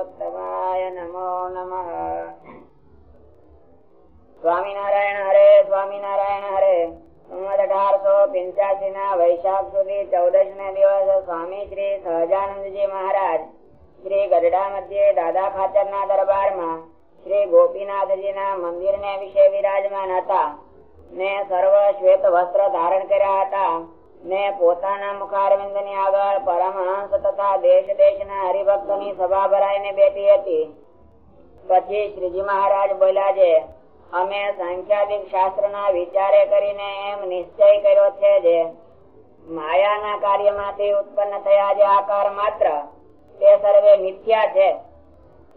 પુરુષોત્તમાય નમો નમ. સ્વામિનારાયણ હરે સ્વામિનારાયણ હરે. અઢારસો પિંચાસી ના વૈશાખ સુધી ચૌદશ ને દિવસ સ્વામી શ્રી સહજાનંદજી મહારાજ, શ્રી ગઢડા મધ્યે દાદા ખાચર ના દરબારમાં શ્રી ગોપીનાથજી ના મંદિર ને વિશે વિરાજમાન હતા ને સર્વ શ્વેત વસ્ત્ર ધારણ કર્યા હતા. ને પોતાના મુખારવિંદની આગળ પરમહંસ તથા દેશ દેશ ના હરિભક્તો ની સભા ભરાઈને બેઠી હતી. પછી શ્રીજી મહારાજ બોલ્યા છે, અમે સંખ્યાદિક શાસ્ત્ર ના વિચારે કરીને એમ નિશ્ચય કર્યો છે જે માયાના કાર્યમાંથી ઉત્પન્ન થયા જે આકાર માત્ર, તે સર્વે મિથ્યા છે.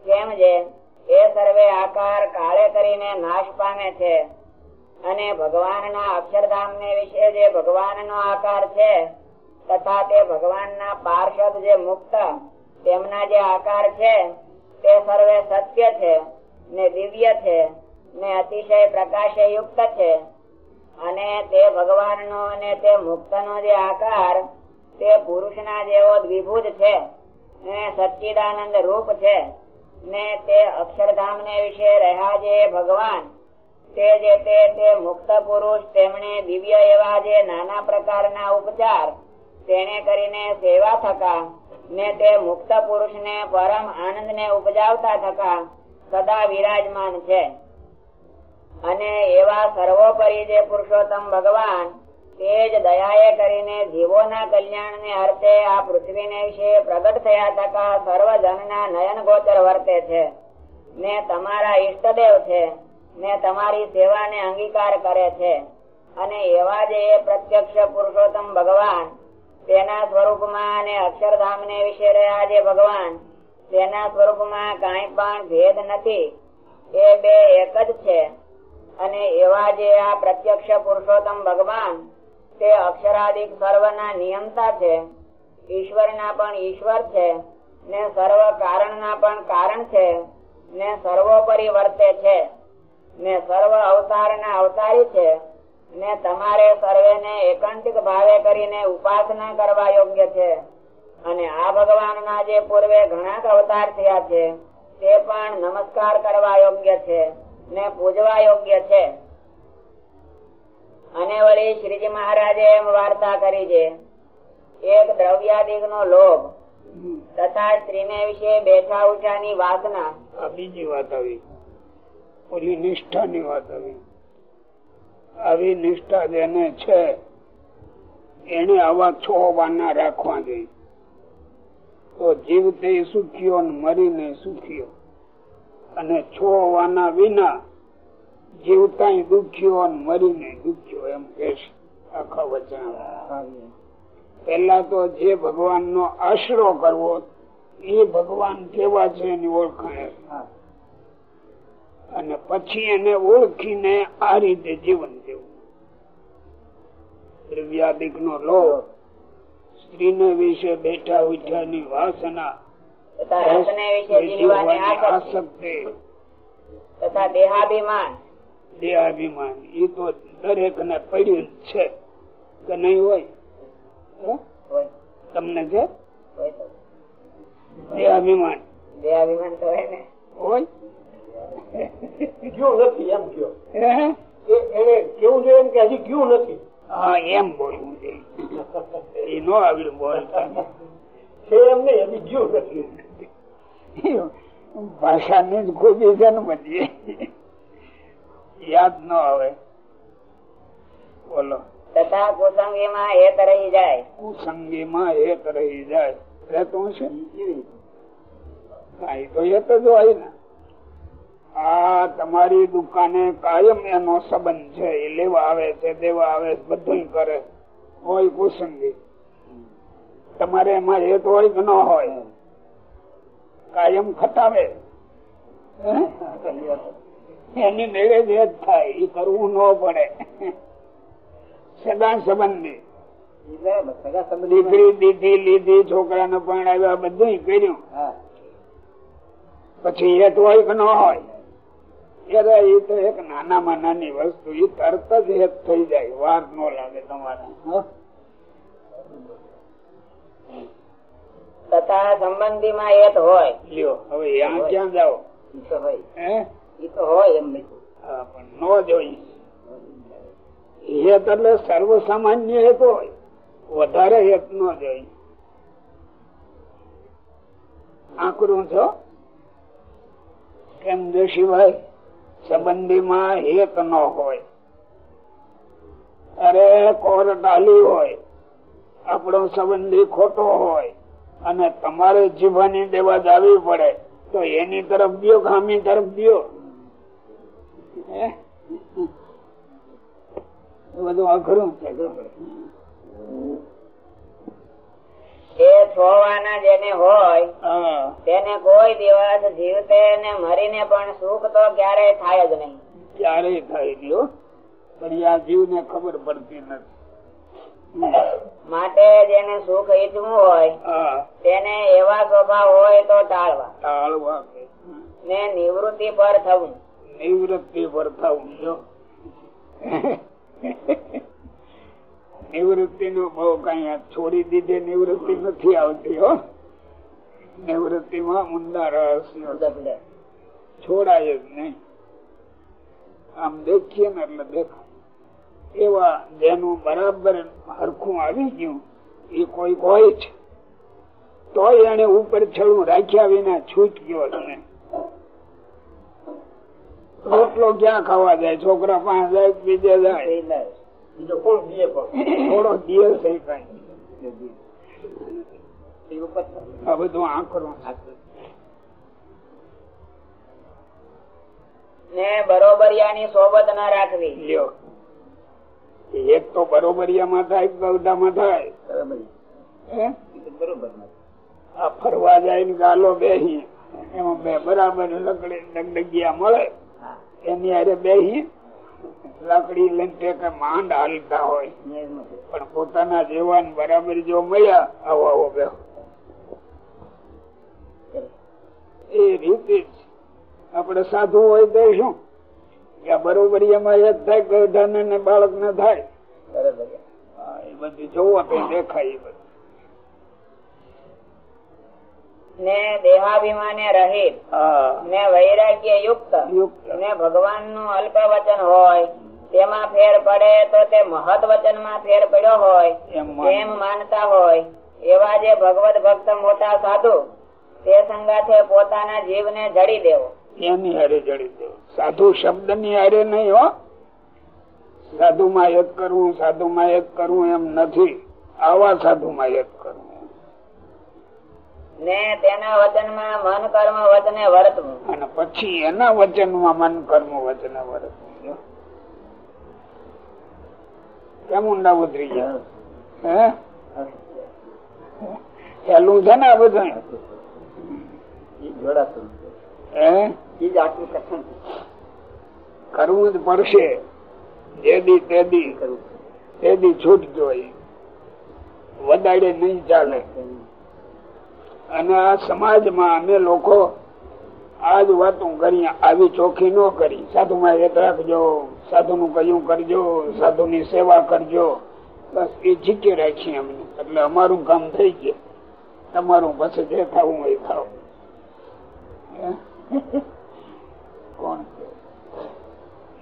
કેમ જે, એ સર્વે આકાર કાળે કરીને નાશ પામે છે. અને ભગવાનના અક્ષરધામ ને વિશે જે ભગવાનનો આકાર છે, તથા તે ભગવાનના પાર્ષદ જે મુક્ત, તેમના જે આકાર છે, તે સર્વે સત્ય છે, ને દિવ્ય છે, ને અતિશય પ્રકાશે યુક્ત છે. અને તે ભગવાનનો અને તે મુક્તનો જે આકાર, તે પુરુષના જેવો દ્વિભુજ છે, ને સચ્ચિદાનંદ રૂપ છે, ને તે અક્ષરધામ ને વિશે રહ્યા જે ભગવાન તે જે તે તે મુક્ત પુરુષ તેમણે દિવ્ય એવા ને સર્વોપરી જે પુરુષોત્તમ ભગવાન તે જ દયાએ કરીને જીવોના કલ્યાણ ને અર્થે આ પૃથ્વી ને વિશે પ્રગટ થયા થકા સર્વજનના નયન ગોચર વર્તે છે. ને તમારા ઈષ્ટદેવ છે. ને તમારી સેવાને અંગીકાર કરે છે. અને એવા જે પ્રત્યક્ષ પુરુષોત્તમ ભગવાન, તેના સ્વરૂપમાં અને અક્ષરધામ ને વિશે રહ્યા જે ભગવાન, તેના સ્વરૂપમાં કાંઈ પણ ભેદ નથી. એ બે એક જ છે. અને એવા જે આ પ્રત્યક્ષ પુરુષોત્તમ ભગવાન, તે અક્ષરાદિક સર્વના નિયમતા છે. ઈશ્વરના પણ ઈશ્વર છે ને સર્વ કારણના પણ કારણ છે ને સર્વોપરી વર્તે છે. ને સર્વ અવતારના અવતારી છે ને તમારે સર્વેને એકાંતિક ભાવે કરીને ઉપાસના કરવા યોગ્ય છે. અને આ ભગવાનના જે પૂર્વે ઘણા અવતાર થયા છે તે પણ નમસ્કાર કરવા યોગ્ય છે ને પૂજવા યોગ્ય છે. અને વળી શ્રીજી મહારાજે એમ વાર્તા કરી છે એક દ્રવ્યાદિક નો લોભ તથા સ્ત્રીને વિશે બેઠા ઉઠાની વાસના. બીજી વાત આવી. ઓલી નિષ્ઠા ની વાત આવી. આવી નિષ્ઠા જેને છે, એને આવા છ વાના રાખવા જોઈએ તો જીવતે સુખ્યો મરીને સુખ્યો. અને છ વાના વિના જીવતા દુખ્યો મરીને દુખ્યો એમ કે આખા વચન પેલા તો જે ભગવાન નો આશરો કરવો, એ ભગવાન કેવા છે એની ઓળખાણ? અને પછી એને ઓળખીને આ રીતે જીવન જેવું. દ્રવ્યાદિક નો લોભ સ્ત્રીને વિશે બેઠા વાસના આસક્તિ આસક્તિ તથા દેહાભિમાન. દેહાભિમાન. એ તો દરેક ને પડ્યું છે કે નહીં હોય? તમને છે? દેહાભિમાન. દેહાભિમાન તો હોય ને. હોય? ગયું નથી એમ કયો એને કેવું જોઈએ એમ કે હજી ગયું નથી. હા એમ બોલવું જોઈએ. એ નો બોલતા છે એમ નહીં હજી ગયું નથી. ભાષાની જ ખોટી છે ને યાદ ન આવે. બોલો. તથા કુસંગીમાં હેત રહી જાય. કુસંગીમાં એક રહી જાય. રહેતું છે એ તો જો જ હોય ને. આ તમારી દુકાને કાયમ એનો સંબંધ છે. એ લેવા આવે છે દેવા આવે છે, બધું કરે. હોય કુસંગી તમારે એમાં હેત હોય કે ન હોય? કાયમ ખટાવે? એની મેળે જ હેત થાય. એ કરવું ન પડે. સદા સંબંધી. દીકરી દીધી લીધી છોકરાને પણ આવ્યા બધું કર્યું. પછી હેત હોય કે ન હોય? ત્યારે એ તો એક નાનામાં નાની વસ્તુ એ તરત જ હેત થઈ જાય વાર ન લાગે તમારે હેત હોય. લ્યો હવે ત્યાં ક્યાં જાઓ? ઈ તો હોય. હે? ઈ તો હોય એમ પણ નો જોઈ. હેત એટલે સર્વ સામાન્ય હેત હોય વધારે હેત નો જોઈ. આકરું છો કેમ જોશીભાઈ સંબંધીમાં હેત ન હોય. અરે કોર ડાલી હોય, આપણો સંબંધી ખોટો હોય, અને તમારે જીવવાની દેવા જ પડે, તો એની તરફ દો ખામી તરફ? એ બધું અઘરું છે. એ છોવાના જેને હોય તેને કોઈ દિવસ જીવતે ને મરીને પણ સુખ તો ક્યારેય થાય જ નહીં. ક્યારેય થાય ગયો પણ આ જીવ ખબર પડતી નથી. માટે જેને સુખ ઈચ્છવું હોય તેને એવા સ્વભાવ હોય તો ટાળવા. ટાળવા ને નિવૃત્તિ પર થવું. નિવૃત્તિ પર થવું જો. નિવૃત્તિ નું બહુ કઈ છોડી દીધે નિવૃત્તિ નથી આવતી, હો. નિવૃત્તિ માં ઊંડા રહસ્યો. છોડાય જ નહીં. આમ દેખીએ ને એટલે દેખાય. એવા જેનું બરાબર હરખું આવી ગયું, એ કોઈ હોય છે તોય એને ઉપર છડું રાખ્યા વિના છૂટ ગયો તમે રોટલો ક્યાં ખાવા જાય? છોકરા પાસે જાય બીજે જાય. બીજો કોણ દીએ પણ થોડો દિવસ થઈ જાય. આ બધું આંકડું ને બરોબરિયાની સોબત ના રાખવી. લ્યો. એક તો બરોબરિયામાં થાય ગૌડામાં થાય. બરોબર આ ફરવા જાય ને ગાલો બેહી એમાં બે બરાબર લકડી ડગડગિયા મળે. એની હારે બેહી લાકડી લઈને કે માંડ હાલતા હોય. પણ પોતાના જેવાન બરાબર જો મળ્યા આવો આવો બેહો. એ રીતે જ આપણે સાધુ હોય તો શું? બરોબર એમાં એક થાય ગૌઢાને ને બાળક ને થાય. બરાબર. એ બધું જોવો તો દેખાય એ બધું. ને દેહાભિમાને રહિત ને વૈરાગ્ય યુક્ત. ને ભગવાનનું અલ્પ વચન હોય તેમાં ફેર પડે તો તે મહત વચનમાં ફેર પડ્યો હોય એમ માનતા હોય. એવા જે ભગવત ભક્ત મોટા સાધુ તે સંગાથે પોતાના જીવને જડી દેવો. એની હારે જડી દેવો. સાધુ શબ્દની હારે નહીં હો. સાધુ માં એક કરવું સાધુ માં એક કરવું એમ નથી. આવા સાધુ માં એક કરવું. ને તેના વચનમાં મન કર્મ વચને વર્તવું. અને પછી એના વચનમાં મન કર્મ વચન વર્તવું. કેમ ઊંડા ઉતરી ગયા. હે? પેલું છે ને આ બધું હે? કરવું જ પડશે. જેદી તેદી તેદી છૂટજો એ વદાડે નહીં ચાલે. અને આ સમાજમાં અમે લોકો આજ વાતો કરી આવી ચોખ્ખી ન કરી. સાધુ માં એક રાખજો સાધુ નું કયું કરજો સાધુ ની સેવા કરજો. બસ એ જીતી રાખીએ અમને. એટલે અમારું કામ થઈ ગયું. તમારું પછી જે થવું એ થાવ કોણ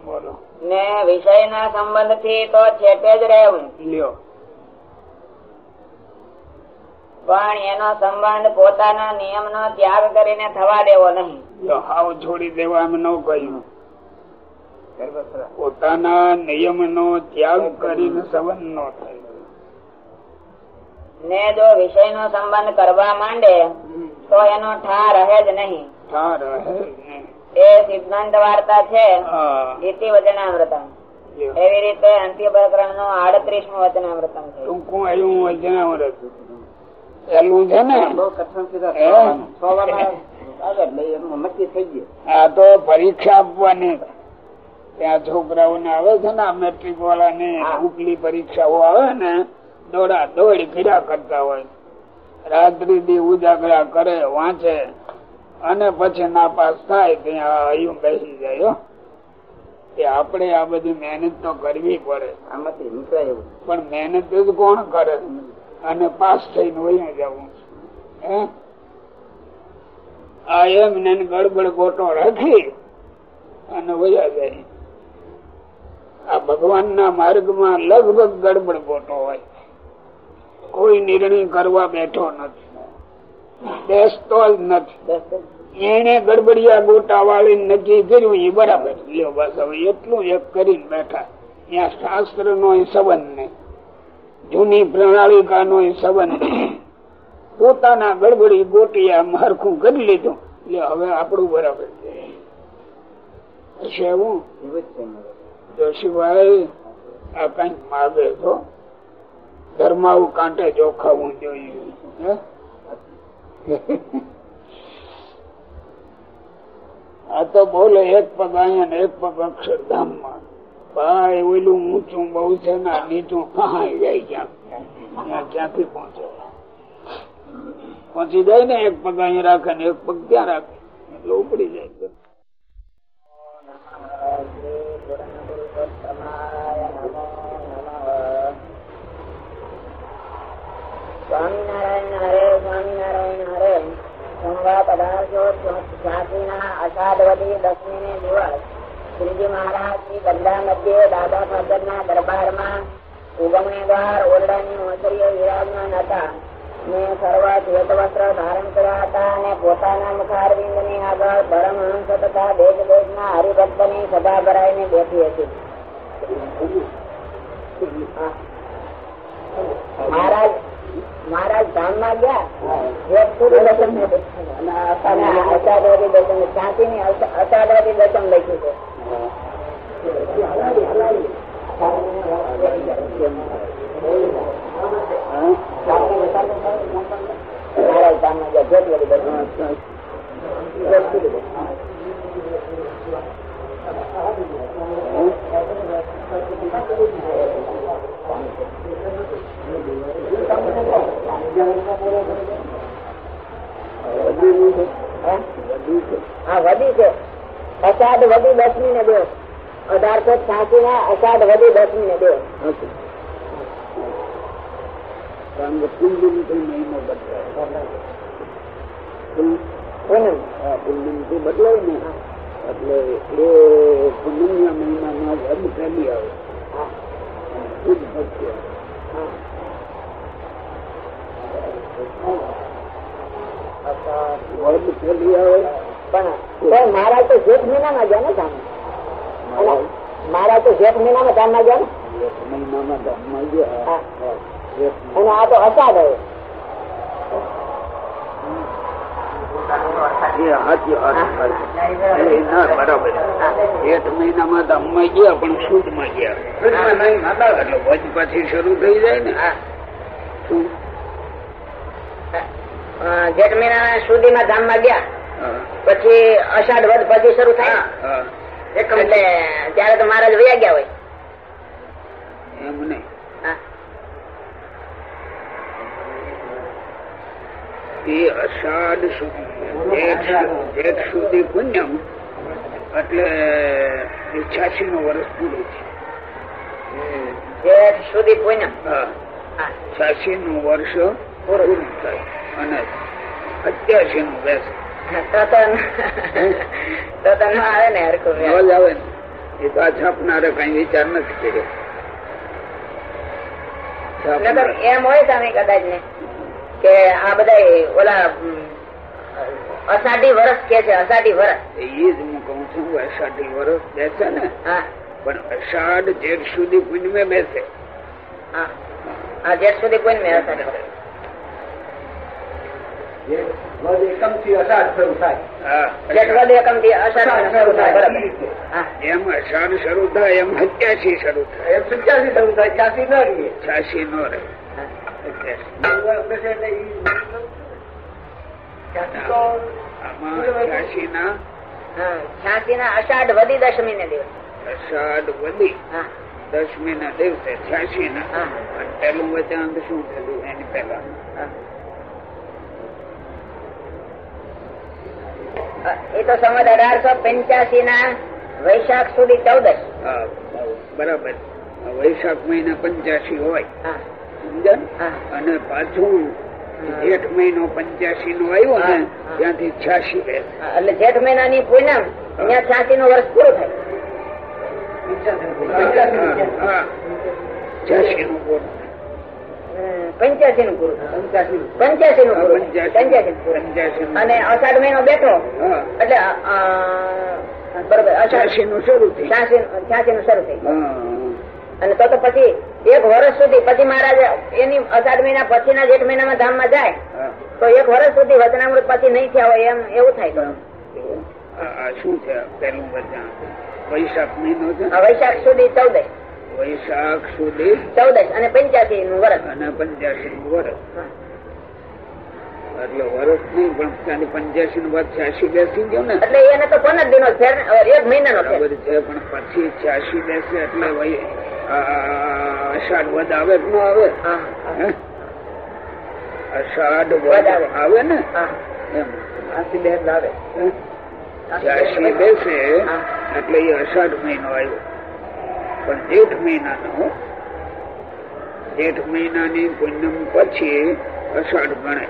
બોલો. ને વિષયના સંબંધથી તો છેટે જ રહેવું. લ્યો. પણ એનો સંબંધ પોતાના નિયમનો ત્યાગ કરીને થવા દેવો નહીં. હાવ છોડી દેવા એમ ન કહ્યું. પોતાના નિયમ નો ત્યાગ કરીને સંબંધ નો થાય. ને જો વિષયનો સંબંધ કરવા માંડે તો એનો ઠા રહે જ નહીં. ઠા રહે એ સિદ્ધાંત વાર્તા છે હા, ઇતિ વચનામૃતમ. એવી રીતે અંતિમ પ્રકરણનું આડત્રીસમું વચનામૃતમ છે. ટૂંકું આવ્યું જનાવર છે ને. આ તો પરીક્ષા આપવાની. ત્યાં છોકરાઓને આવે છે ને મેટ્રિક વાળા ને ઉપલી પરીક્ષાઓ આવે ને દોડા દોડ ફીરા કરતા હોય. રાત્રિ દી ઉજાગરા કરે વાંચે અને પછી નાપાસ થાય ત્યાં અહીં બેસી જાય હો. કે આપણે આ બધી મહેનત તો કરવી પડે. પણ મહેનત કોણ કરે? અને પાસ થઈને વયું જવું છું. આ એમ ગડબડ ગોટો રાખી અને વયા જાય. આ ભગવાન ના માર્ગમાં લગભગ ગડબડ ગોટો હોય. કોઈ નિર્ણય કરવા બેઠો નથી. બેસતો જ નથી. એને ગડબડિયા ગોટા વાળી નક્કી કર્યું એ બરાબર. લ્યો બસ, હવે એટલું એક કરીને બેઠા. ત્યાં શાસ્ત્ર નો સંબંધ નહીં. જૂની પ્રણાલિકા નો સંબંધ પોતાના ગડબડી ગોટિયા મારખું કરી લીધું. એટલે હવે આપણું બરાબર છે. આ કંઈક માગે તો ધર્માવું કાંટે જોખાવું જોઈએ. આ તો બોલે એક પગ અહીંયા એક પગ અક્ષરધામમાં ભાઈ, ઓલું ઊંચું બહુ છે ને નીચું કહાં જાય ક્યાં? ક્યાંથી પહોંચે? પહોંચી જાય ને, એક પગ અહીંયા રાખે ને, એક પગ ત્યાં રાખે. એટલે ઉપડી જાય. સ્વામિનારાયણ હરે સ્વામિનારાયણ હરે. સોમવાર પધારશો છ્યાસીના અષાઢવદી દસમી દિવસ શ્રીજી મહારાજ શ્રી ગંગા મધ્યે દાદા ફાદર ના દરબારમાં ઉગમણી દ્વાર ઓરડાની ઓસરીએ વિરાજમાન હતા. ને સર્વ શ્વેત વસ્ત્ર ધારણ કર્યા હતા અને પોતાના મુખારવિંદની આગળ પરમહંસ તથા દેશ દેશ ના હરિભક્તની સભા ભરાઈને બેઠી હતી. મહારાજ મહારાજ ધામમાં ગયા? દર્શન લખ્યું છે. હા વધી છે. અષાઢ વધી દસમી ને બે. અઢારસો છ્યાસી ના અષાઢ વધી દસમી ને મહિનો બદલાય. પૂનમ ને એટલે એ પુલ્લિંગના મહિનામાં વધ પહેલી આવે. શુદ્ધ ભક્તિ અષાઢ વધ પહેલી આવે? પણ મહારાજ તો જેઠ મહિનામાં ગયા ને ધામ મહારાજ? તો જેઠ મહિનામાં ધામમાં ગયા ને? મહિનામાં ધામમાં ગયા? અને આ તો ગયા ગયા. એટલે વચ પછી શરૂ થઈ જાય ને. જેઠ મહિના સુધીમાં ધામમાં ગયા. હા, પછી અષાઢ વધ પછી શરૂ થાય. હા. એટલે ત્યારે તો મહારાજ વયા ગયા હોય. એમ નહીં. એ અષાઢ સુધી સુધી પુણ્યમ એટલે એ છ્યાસી નું વર્ષ પૂરું છે. જેઠ સુધી હા. છ્યાસી નું વર્ષ પૂરું. થાય. અને અત્યાસી નું બેસ એમ હોય સ્વામી કદાચ ને કે આ બધા ઓલા અષાઢી વર્ષ કે છે અષાઢી વર્ષ એ જ હું કઉ છું અષાઢી વર્ષ બેસે ને. હા. પણ અષાઢ જેઠ સુધી પુણ્યમે બેસે. હા. જેઠ સુધી કોઈ મેં અષાઢી વર્ષ એકમથી અષાઢ શરૂ થાય. એકમથી અષાઢ શરૂ થાય એમ અષાઢ શરૂ થાય એમ સત્યાસી શરૂ થાય. એમ સત્યાસી શરૂ થાય ત્યાંથી ન રહીએ છ્યાસી ન રહે. છ્યાસી ના છ્યાસી અષાઢ વધી દશમી ને દિવસ. અષાઢ વધી હા. દસમી ના દિવસે છ્યાસી ના પેલું વચન શું થયું એની પેલા હા. અ, એ તો સમજ અઢારસો પંચ્યાસી ના વૈશાખ સુધી ચૌદશ. બરાબર. વૈશાખ મહિના પંચ્યાસી હોય. ને? અને પાછું જેઠ મહિનો પંચ્યાસી નો આવ્યો ને ત્યાંથી છ્યાસી બે. એટલે જેઠ મહિનાની પૂનમ અહીંયા છ્યાસી નું વર્ષ પૂરું થાય. છ્યાસી નું બોલ પંચ્યાસી નું પૂરું. પંચ્યાસી નું પૂરું પંચ્યાસી પૂરું અને અષાઢ મહિનો બેઠો. એટલે બરોબર અષાઢી નું શરૂ છ્યાસી નું શરૂ થઈ અને તો તો પછી એક વર્ષ સુધી પછી મહારાજ એની અષાઢ મહિના પછીના જેઠ મહિનામાં ધામમાં જાય તો એક વર્ષ સુધી વચનામૃત પછી નહીં થયા હોય એમ એવું થાય. તો શું છે પેલું વચન વૈશાખ મહિનો વૈશાખ સુધી ચૌદશ વૈશાખ સુધી ચૌદ અને પંચ્યાસી નું વર્ષ અને પંચ્યાસી નું વર્ષ એટલે વર્ષ નહીં પણ ત્યાંની પંચ્યાસી નું વાત છ્યાસી બેસી ગયો ને? એટલે એને તો પંદર દિનો ફેર એક મહિના નો છે પણ પછી છ્યાસી બેસે એટલે ભાઈ અષાઢ વધ આવે કે ન આવે? અષાઢ વધ આવે. ને? એમ? છ્યાસી બેસે એટલે એ અષાઢ મહિનો આવ્યો. પણ જેઠ મહિનાનો જેઠ મહિનાની પૂનમ પછી અષાઢ ગણે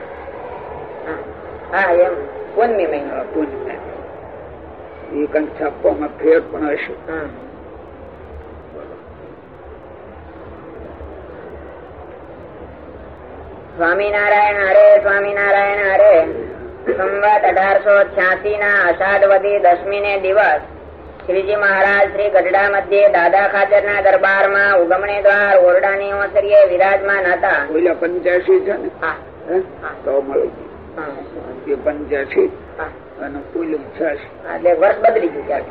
પૂનમી મહિનો. આ એ કંઈક છાપવામાં ફેર પણ હશે. સ્વામિનારાયણ હરે સ્વામિનારાયણ હરે. સંવત અઢારસો છ્યાસી ના અષાઢ વધી દસમી ને દિવસ. શ્રીજી મહારાજ શ્રી ગઢડા મધ્યે દાદા ખાચર ના દરબારમાં ઉગમણી દ્વાર ઓરડાની ઓસરીએ વિરાજમાન હતા. ઓલા પંચ્યાસી છે ને? તો મળી. પંચ્યાસી. અને છ્યાસી. એટલે વર્ષ બદલી ગયું.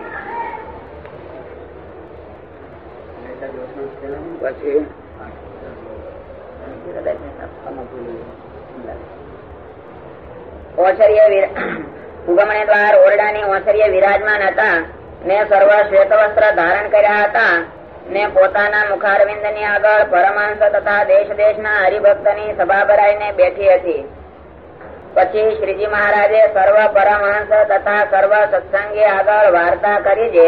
પછી? ઓસરીએ ઉગમણી દ્વાર ઓરડાની ઓસરીએ વિરાજમાન હતા. ને સર્વ શ્વેત વસ્ત્ર ધારણ કર્યા હતા ને પોતાના મુખારવિંદની આગળ પરમાંશ તથા દેશ દેશના હરિભક્તની સભા ભરાઈને બેઠી હતી. પછી શ્રીજી મહારાજે સર્વ પરમહંસ તથા સર્વ સત્સંગી આગળ વાર્તા કરી છે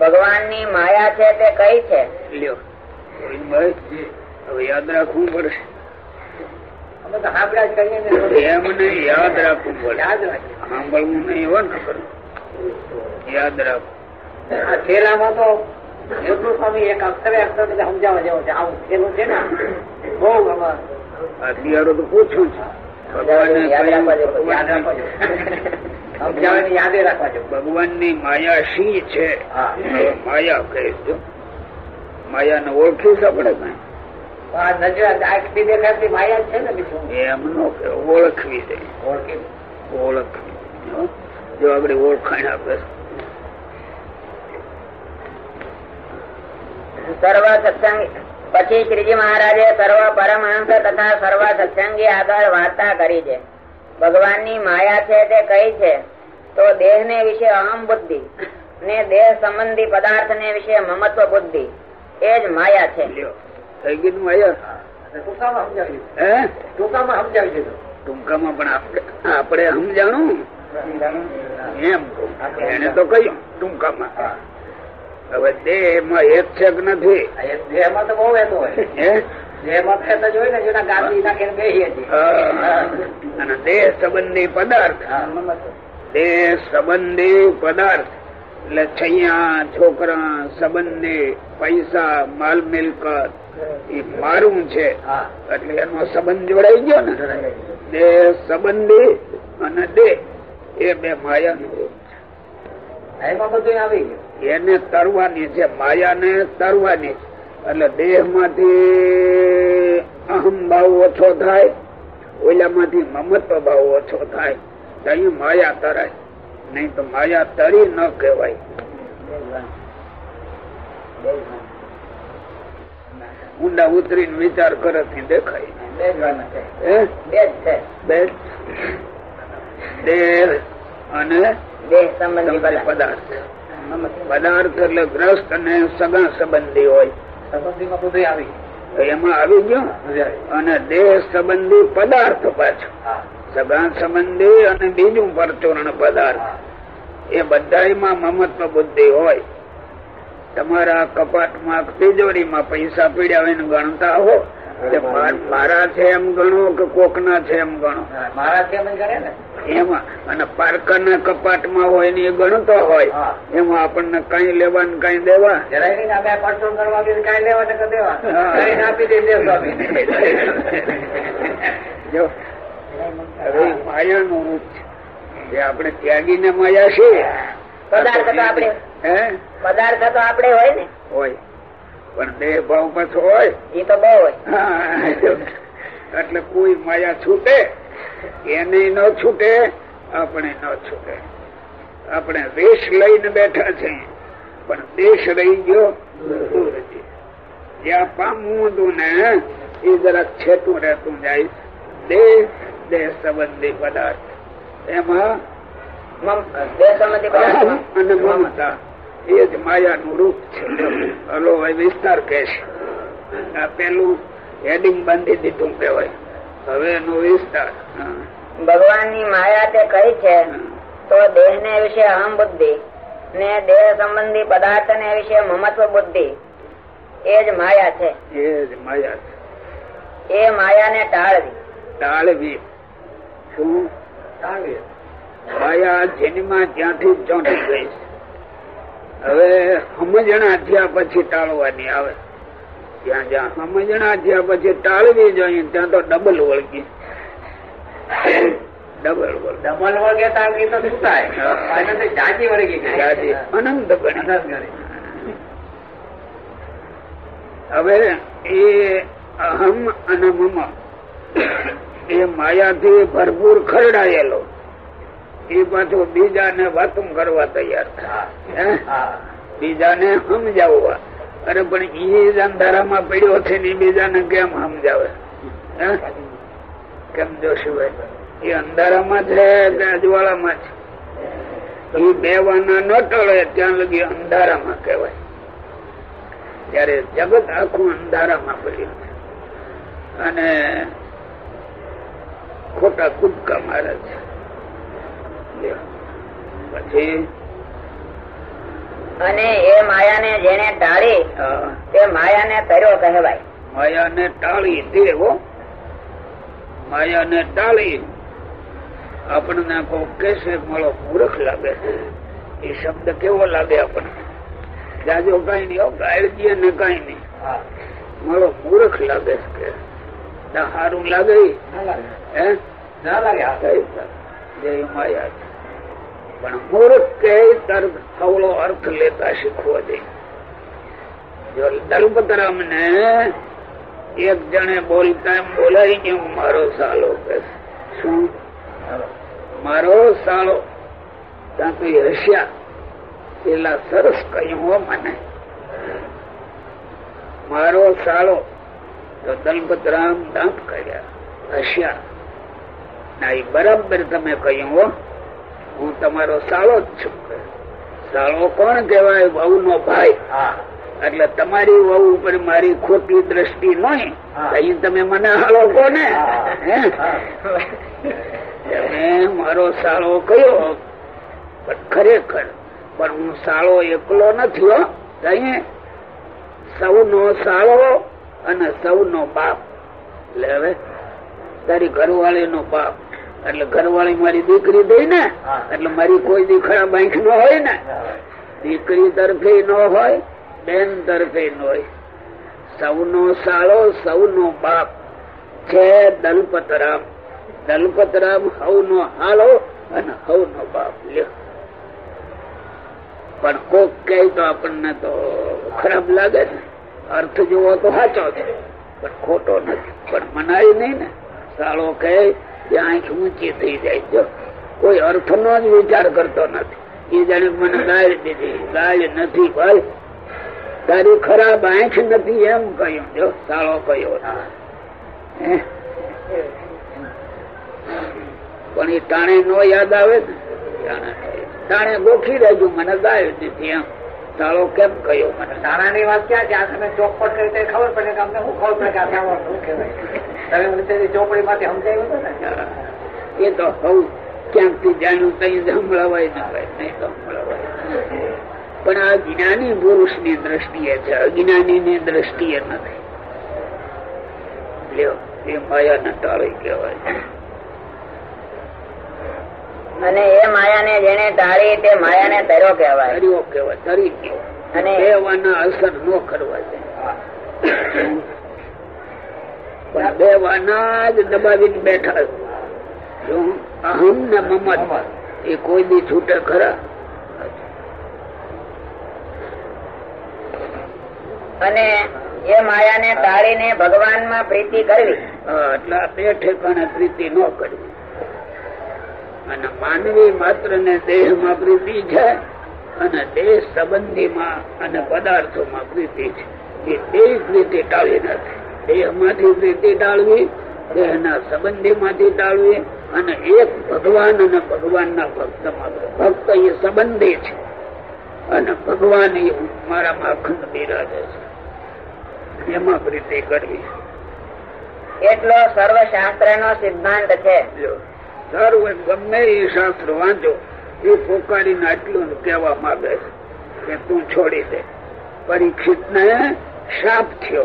ભગવાનની માયા છે તે કઈ છે? હવે યાદ રાખવું પડશે. એમને યાદ રાખવું પડે સાંભળવું નહીં હોય ન ખરું. યાદ રાખવું ફેરામાં તો એટલું સ્વામી એક અક્ષરે અક્ષર બધા સમજાવવા જેવો છે. આવું ફેરું છે ને બહુ આમાં અત્યારે તો પૂછું છે. ભગવાન ભગવાનની માયા શી છે? માયા કહીશ માયા ને ઓળખીશ આપણે કઈ? માયા છે ને ઓળખવી દે. ઓળખી. ઓળખવી? જો આગળ ઓળખાણ આપે. સર્વ સત્સંગ પછી શ્રીજી મહારાજે સર્વ પરમહંસ તથા સર્વ સત્સંગી આગળ વાર્તા કરી છે. ભગવાનની માયા છે તે કઈ છે? તો દેહ ને વિશે અહમ બુદ્ધિ ને દેહ સંબંધી પદાર્થ ને વિશે મમત્વ બુદ્ધિ. એ જ માયા છે. લ્યો. થઈ ગયું માયા? ટૂંકામાં સમજાવી દીધું. ટૂંકામાં સમજાવી દીધું. ટૂંકામાં પણ આપણે આપણે સમજાણું? એમ એને તો કહ્યું ટૂંકામાં. હવે દેહમાં એક છે કે નથી? દેહમાં તો બહુ વહેતું હોય. દેહમાં. અને દેહ સંબંધી પદાર્થ. દેહ સંબંધી પદાર્થ. એટલે છૈયા છોકરા સંબંધી પૈસા માલ મિલકત એ મારું છે. એટલે એનો સંબંધ જોડાઈ ગયો ને. દેહ સંબંધી અને દેહ. એ બે માયા એને તરવાની છે માયાને તરવાની એટલે દેહમાંથી અહમ ભાવ ઓછો થાય ઓલામાંથી મમત્વ ભાવ ઓછો થાય તો અહીં માયા તરાય. નહીં તો માયા તરી ન કહેવાય. ઊંડા ઉતરીને વિચાર કરે થી દેખાય. બે દેહ અને દેહ સંબંધી પદાર્થ. પદાર્થ. એટલે ગ્રસ્ત અને સગા સંબંધી હોય. એમાં આવી ગયું અને દેહ સંબંધી પદાર્થ પાછો. સગા સંબંધી અને બીજું પરચૂર્ણ પદાર્થ. એ બધામાં મમત્વ બુદ્ધિ હોય. તમારા કપાટમાં તિજોરીમાં પૈસા પીડ્યા હોય ગણતા હો. મારા છે એમ ગણો કે કોકના છે એમ ગણો? મારા છે એમ ગણે ને. એમાં અને પારકાના કપાટમાં હોય ને એ ગણતો હોય એમાં આપણને કઈ લેવા ને કઈ દેવા? નહીં ને કાંઈ લેવા ને દેવા. આપી દે રૂપ છે. જે આપણે ત્યાગીને માયા છે પદાર્થ તો આપણે હે? પદાર્થ તો આપણે હોય ને. હોય. પણ દેહ ભાવ પાછો હોય. એ તો બહુ હોય. એટલે કોઈ માયા છૂટે એને ન છૂટે આપણે ન છૂટે. આપણે વેશ લઈને બેઠા છે પણ દેશ રહી ગયો દૂર છે જ્યાં પામવું હતું ને એ જરાક છેટું રહેતું જાય. દેહ દેહ સંબંધી પદાર્થ. એમાં દેહ સંબંધી અને મમતા. એ જ માયાનું રૂપ છે. હલો હવે વિસ્તાર કે છે આ પેલું હેડિંગ બાંધી દીધું કેવાય હવે એનો વિસ્તાર. ભગવાન ભગવાનની માયા તે કઈ છે તો દેહ ને વિશે અહમ બુદ્ધિ ને દેહ સંબંધી પદાર્થ ને વિશે મમત્વ બુદ્ધિ. એ જ માયા છે. એ જ માયા છે. એ માયા ને ટાળવી. ટાળવી. શું? માયા જેનીમાં જ્યાંથી જ ચોંટી ગઈ છે. હવે સમજણા થયા પછી ટાળવાની આવે. ત્યાં જ્યાં સમજણા થયા પછી ટાળવી જોઈએ ત્યાં તો ડબલ વળગી. ડબલ ડબલ વળગે તો તો શું થાય જાજી વળગી. જાજી. અનંત ગણી. હવે એ અહમ અને મમ. એ માયાથી ભરપૂર ખરડાયેલો. એ પાછો બીજાને વાતું કરવા તૈયાર થાય. બીજાને સમજાવવા. અરે પણ એ જ અંધારામાં પડ્યો છે ને બીજાને કેમ સમજાવે? કેમ જોશીભાઈ એ અંધારામાં છે કે અજવાળામાં છે? એ બે વાના ન ટળે ત્યાં લગી અંધારામાં કહેવાય. ત્યારે જગત આખું અંધારામાં પડ્યું છે. અને ખોટા કૂદકા મારે છે. પછી? અને એ માયા ને જેને ટાળી તે માયા ને તર્યો કહેવાય. માયાને ટાળી દેવો માયાને ટાળી. આપણને કોઈ કેસે મળો મૂર્ખ લાગે એ શબ્દ કેવો લાગે આપણને? જાજો કઈ નહીં હો, ગાળજીએ ને કઈ નઈ હા. મળો મૂર્ખ લાગે છે કે? સારું લાગે. હે? ના લાગે હા. જય માયા પણ મૂર્ખ કે તર્ક થવડો અર્થ લેતા શીખવો જોઈએ. દલપતરામ ને એક જણે બોલતા બોલાય કે મારો સાલો કે શું? મારો સાલો? ત્યાં તો હસ્યા. પેલા સરસ કહ્યું હો મને. મારો સાળો તો દલપતરામ દાંત કર્યા હસ્યા. ના, એ બરાબર તમે કહ્યું હો. હું તમારો સાળો જ છું. સાળો કોણ કહેવાય? વહુ નો ભાઈ એટલે તમારી વહુ ઉપર મારી ખોટી દ્રષ્ટિ નહીં. અહીં તમે મને હાલો કોને. તમે મારો સાળો કયો? પણ ખરેખર પણ હું સાળો એકલો નથી હો. અહીં સૌનો સાળો અને સૌનો બાપ. એટલે હવે તારી ઘરવાળી નો બાપ. એટલે ઘરવાળી મારી દીકરી થઈ ને એટલે મારી કોઈ દી ખરાબ આંખ ન હોય ને. દીકરી તરફે ન હોય બેન તરફે ન હોય. સૌનો સાળો સૌનો બાપ. છે દલપતરામ. દલપતરામ હવનો હાલો અને હવનો બાપ લ્યો. પણ કોક કહે તો આપણને તો ખરાબ લાગે ને અર્થ જોવો તો સાચો છે. પણ ખોટો નથી. પણ મનાય નહીં ને. સાળો કહે આંખ ઊંચી થઈ જાય. જો કોઈ અર્થ નો જ વિચાર કરતો નથી. એ જાણે મને ગાળ દીધી. ગાળ નથી ભાઈ. તારી ખરાબ આંખ નથી એમ કહ્યું. જો, સાળો કયો ના પણ એ ટાણે નો યાદ આવે ને? ટાણે નો ગોખી રહેજો મને ગાય દીધી એમ. સાળો કેમ કહ્યો? મને તારાની વાત ક્યાં છે? આ તમે ચોપટ કરી ખબર પડે કે અમને શું ખબર પડે કે આ તમે ચોપડી માંથી સમજાયું હતું ને? એ તો હું ક્યાંકથી જાણ્યું કઈ સંભળાવાય ના હોય નહીં સંભળાવાય. પણ આ જ્ઞાની પુરુષની દ્રષ્ટિએ છે અજ્ઞાની ની દ્રષ્ટિએ નથી. લ્યો એ માયા ને ટાળી કહેવાય. અને એ માયાને જેને ટાળી તે માયાને તર્યો કહેવાય. તર્યો કહેવાય તરી કહેવાય. અને એવાના અસર ન કરવા જાય પણ દેવાના જ દબાવીને બેઠા અહમ ને મમત. એ કોઈ બી છૂટે ખરા? અને એ માયાને ભગવાનમાં પ્રીતિ કરવી. એટલે આ ઠેકાણે પ્રીતિ ન કરવી. અને માનવી માત્ર ને દેહમાં પ્રીતિ છે અને દેહ સંબંધીમાં અને પદાર્થોમાં પ્રીતિ છે. એ તે પ્રીતિ ટાળી નથી દેહમાંથી પ્રીતિ ટાળવી દેહના સંબંધી માંથી ટાળવી અને એક ભગવાન અને ભગવાનના ભક્ત ભક્ત એ સંબંધી છે. અને ભગવાન એ મારામાં અખંડ બિરાજે છે. એમાં પ્રીતિ કરવી. એટલો સર્વશાસ્ત્ર નો સિદ્ધાંત છે. સર્વ ગમે એ શાસ્ત્ર વાંચો. એ પોકારીને આટલું કેવા કહેવા માંગે છે કે તું છોડી દે. પરીક્ષિત ને શાપ થયો.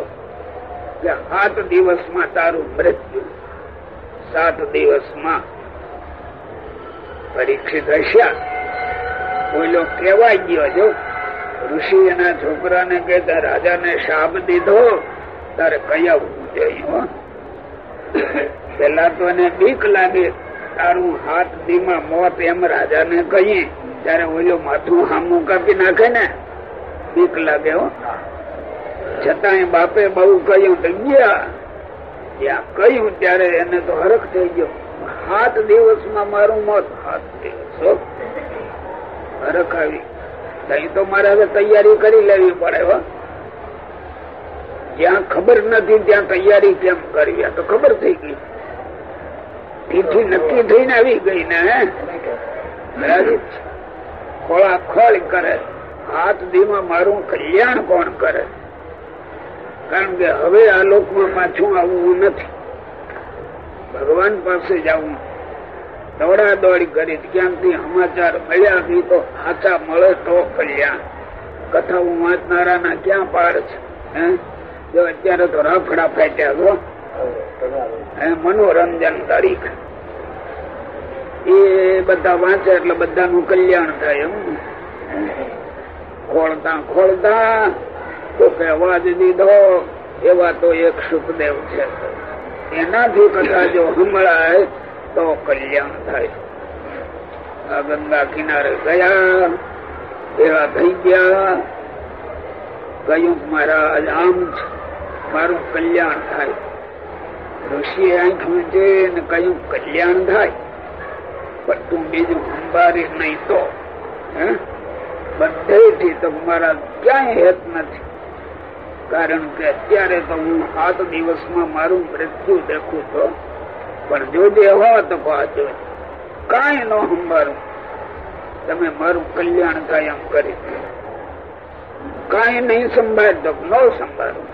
કે સાત દિવસમાં તારું મૃત્યુ. સાત દિવસમાં પરીક્ષિત હશ્યા ઓલો કેવાય ગયો જો. ઋષિ એના છોકરાને કે રાજાને શાપ દીધો, તારે કયા જોઈએ પેલા તો એને બીક લાગે, તારું હાથ દીમાં મોત એમ રાજા ને કહીએ. ત્યારે ઓલો માથું હામું કાપી નાખે ને. બીક લાગે, હો. છતાંય બાપે બહુ કહ્યું ગયા કહ્યું ત્યારે એને તો હરખ થઈ ગયો. સાત દિવસમાં મારું મત. સાત દિવસ. હરખ આવી. તઈ તો મારે હવે તૈયારી કરી લેવી પડે જ્યાં ખબર નથી, ત્યાં તૈયારી કેમ કરવી? આ તો ખબર થઈ ગઈ. તિથિ નક્કી થઈને આવી ગઈ ને. ખોળા ખોળ કરે. હાથ દીમાં મારું કલ્યાણ કોણ કરે? કારણ કે હવે આ લોકમાં પાછું આવવું નથી. ભગવાન પાસે જવું દોડા દોડી કરી ક્યાંથી સમાચાર મળ્યા નહીં તો હાચા મળે તો કલ્યાણ. કથા હું વાંચનારાના ક્યાં પાર છે? જો અત્યારે તો રફડા ફેટ્યા છો. મનોરંજન તારીખ. એ બધા વાંચે એટલે બધાનું કલ્યાણ થાય એમ. ખોળતા ખોળતા તો કહેવા જ દીધો એવા તો એક સુખદેવ છે. એનાથી કથા જો સંભળાય, તો કલ્યાણ થાય. આ ગંગા કિનારે ગયા એવા થઈ ગયા. કયું મહારાજ, આમ મારું કલ્યાણ થાય. ઋષિએ આંખ વીંચે કયું કલ્યાણ થાય. પણ તું બીજું સંભાળી નહીં તો. બધેથી તો મારા ક્યાંય હેત નથી. કારણ કે અત્યારે તો હું સાત દિવસમાં મારું મૃત્યુ દેખું તો પણ જો હો તો પાછો કાંઈ ન સંભાળું. તમે મારું કલ્યાણ કાયમ કરી દો. કાંઈ નહીં સંભાળ તો ન સંભાળું.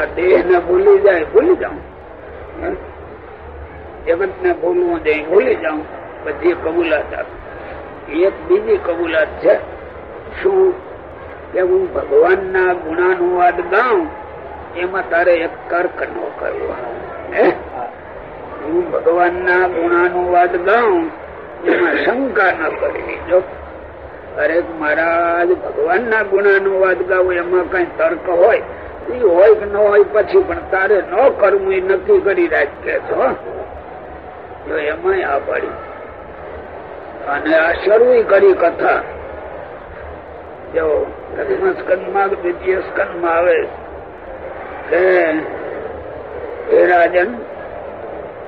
આ દેહ ને ભૂલી જાય, ભૂલી જાઉં? જગત ને ભૂલવું જાય ભૂલી જાઉં. બધી કબૂલાત એક બીજી કબૂલાત છે, શું કે હું ભગવાન ના ગુણાનુવાદ ગાઉં, એમાં તારે એક તર્ક ન કરવો. હે? હું ભગવાન ના ગુણાનુવાદ ગાઉં, એમાં શંકા ન કરવી. જો અરે મહારાજ ભગવાન ના ગુણાનુવાદ ગાવ એમાં કઈ તર્ક હોય એ હોય કે ન હોય પછી પણ તારે ન કરવું એ નક્કી કરી રાખે છો જો એમાં આ પડી. અને આ શરૂ કરી કથા. જો પ્રથમ સ્કંદમાં દ્વિતીય સ્કંદમાં આવે કે હે રાજન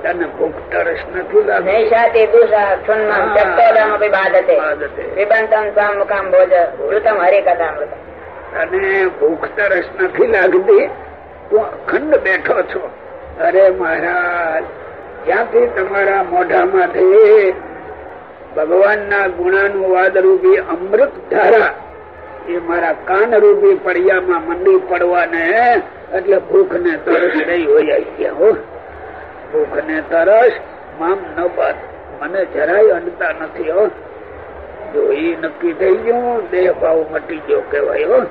તને ભૂખ તરસ નથી લાગતી? નૈષાતિ દુષા ક્ષુન્નમ હા. ચક્તોદમપી બાધતે બાધતે. વિબંતમ સ્વામ મુખામ ભોજ શ્રુતમ હરિકથામૃત અને ભૂખ તરસ નથી લાગતી? તું અખંડ બેઠો છો. અરે મહારાજ જ્યાંથી તમારા મોઢામાંથી ભગવાનના ગુણાનુવાદ રૂપી અમૃત ધારા એ મારા કાન રૂપી પડિયામાં મંડી પડવાને એટલે ભૂખ ને તરસ નહીં હોય ગયા, હો. ભૂખ ને તરસ, મામ ન બાદ મને જરાય અડતા નથી, હો. જો એ નક્કી થઈ ગયું, દેહ ભાવ મટી ગયો કેવાય હો.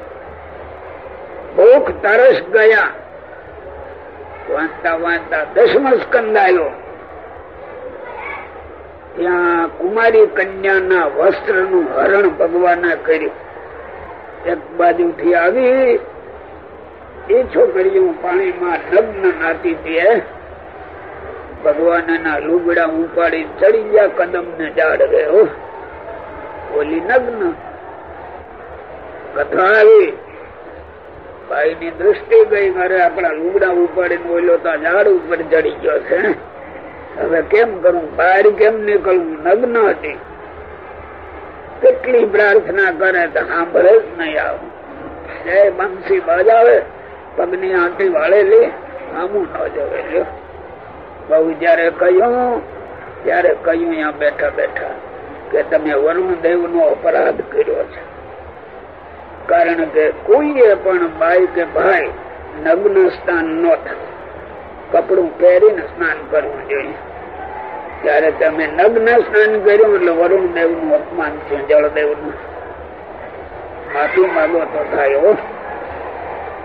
ભૂખ તરસ ગયા. વાંચતા વાંચતા દસમ સ્કંદ આવ્યો. ત્યાં કુમારી કન્યાના વસ્ત્રનું હરણ ભગવાને કર્યું. એક બાજુ થી આવી, એ છોકરીઓ પાણીમાં નગ્ન નાતી હતી ભગવાન ના લુગડા ઉપાડી ચડી ગયા કદમ ને ઝાડ ગયો. ઓલી નગ્ન કથા આવી. ભાઈ ની દ્રષ્ટિ ગઈ, મારે આપણા લુગડા ઉપાડીને ઓલો તો ઝાડ ઉપર ચડી ગયો છે હવે કેમ કરું? બહાર કેમ નીકળવું? નગ્ન હતી. કેટલી પ્રાર્થના કરે તો સાંભળે જ નહીં આવું. જય બંસી બજાવે, પગની આંટી વાળેલી, આમું ન જવે. બહુ જયારે કહ્યું, ત્યારે કહ્યું અહીંયા બેઠા બેઠા કે તમે વરુણ દેવ નો અપરાધ કર્યો છે. કારણ કે કોઈએ પણ બાઈ કે ભાઈ નગ્ન સ્નાન ન થાય. કપડું પહેરીને સ્નાન કરવું જોઈએ. ત્યારે તમે નગ્ન સ્નાન કર્યું એટલે વરુણ દેવનું અપમાન થયું જળદેવનું માફી માગો તો થાય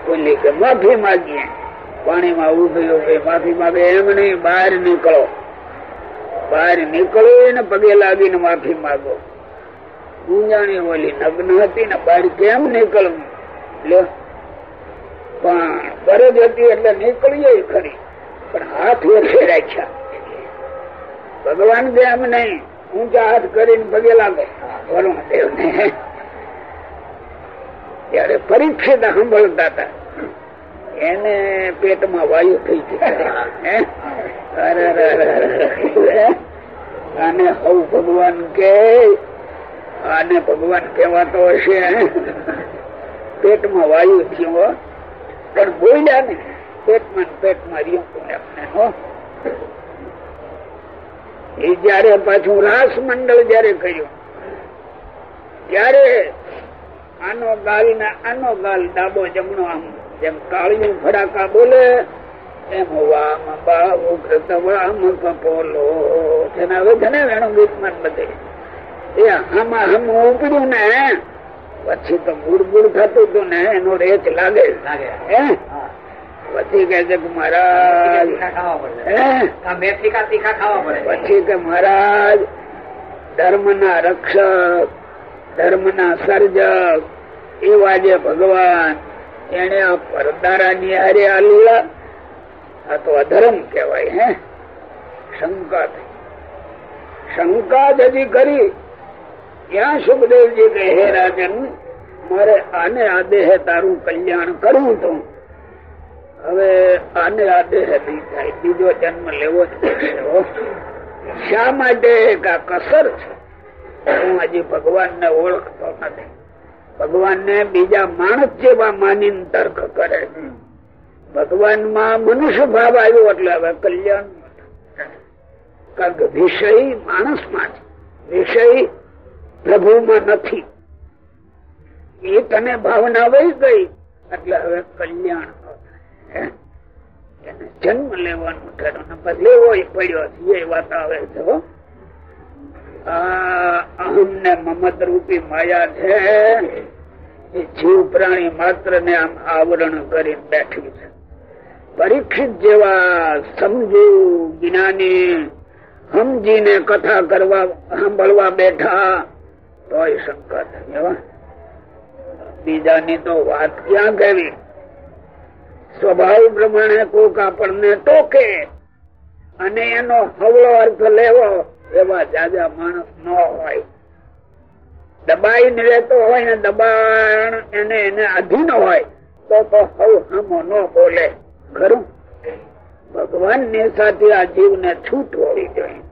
બોલી કે માફી માગીએ. પાણીમાં ઊભી કે માફી માગે એમ નહીં, બહાર નીકળો. બહાર નીકળો ને પગે લાગીને માફી માગો. ગુંજાણી ઓલી નગ્ન હતી ને બહાર કેમ નીકળવું? લ્યો. પણ ફરજ હતી એટલે નીકળીએ ખરી. પણ હાથ વચ્ચે રાખ્યા. ભગવાન કે એમ નહીં ઊંચા હાથ કરીને પગે લાગે. વરુણ ને ત્યારે પરીક્ષિત સાંભળતા હતા. એને પેટમાં વાયુ થઈ ગઈ. હવ ભગવાન કે, આને ભગવાન કહેવાતો હશે પેટમાં વાયુ થયો પણ બોલ્યા ને પેટમાં પેટમાં રહ્યું આપણે, હો? એ જયારે પાછું રાસ મંડળ જયારે કર્યું ત્યારે આનો ગાલ ને આનો ગાલ ડાબો જમણો આમ જેમ કાળિયું ફડાકા બોલે એમ વામ બાબુ વામ કપોલો. તેના હવે છે ને ગીત ગીતમાં બધે. એ આમાં હમ ઉપડ્યું ને પછી તો ગુડ ગુડ થતું હતું ને એનો રેચ લાગે. લાગે. હે. પછી કે છે કે મહારાજ પછી કે મહારાજ ધર્મ ના રક્ષક ધર્મ ના સર્જક એવા જે ભગવાન એને આ પરદારા ની હારે આ આ તો અધર્મ કેવાય હે? શંકા થઈ. શંકા જ હજી કરી. ત્યાં સુખદેવજી કહે હે રાજન મારે આને આ દેહ તારું કલ્યાણ કરવું તું હવે આને આ હતી થાય બીજો જન્મ લેવો જ શા માટે કસર છે? હું હજી ભગવાન ને ઓળખતો નથી. ભગવાન ને બીજા માણસ જેવા માની તર્ક કરે ભગવાનમાં મનુષ્ય ભાવ આવ્યો એટલે હવે કલ્યાણ કારણ કે વિષય માણસમાં છે. વિષય પ્રભુમાં નથી. એ તને ભાવના વહી ગઈ, એટલે હવે કલ્યાણ. એને જન્મ લેવાનું ઠેરો પછી લેવો પડ્યો એ વાત આવે છે અહમ ને મમત રૂપી માયા છે જીવ પ્રાણી માત્ર ને આમ આવરણ કરી બેઠી છે. પરીક્ષિત જેવા સમજુ જ્ઞાની સમજીને કથા કરવા, સાંભળવા બેઠા, તોય શંકા થઈ. બીજાની તો વાત ક્યાં કહેવી સ્વભાવ પ્રમાણે કોક આપણને ટોકે અને એનો હવળો અર્થ લેવો એવા જાજા માણસ ન હોય. દબાઈ ને રહેતો હોય ને દબાણ એને એને અધીન હોય, તો તો હવ હમો ન બોલે. ખરું? ભગવાનની સાથે આ જીવ ને છૂટ હોવી જોઈએ.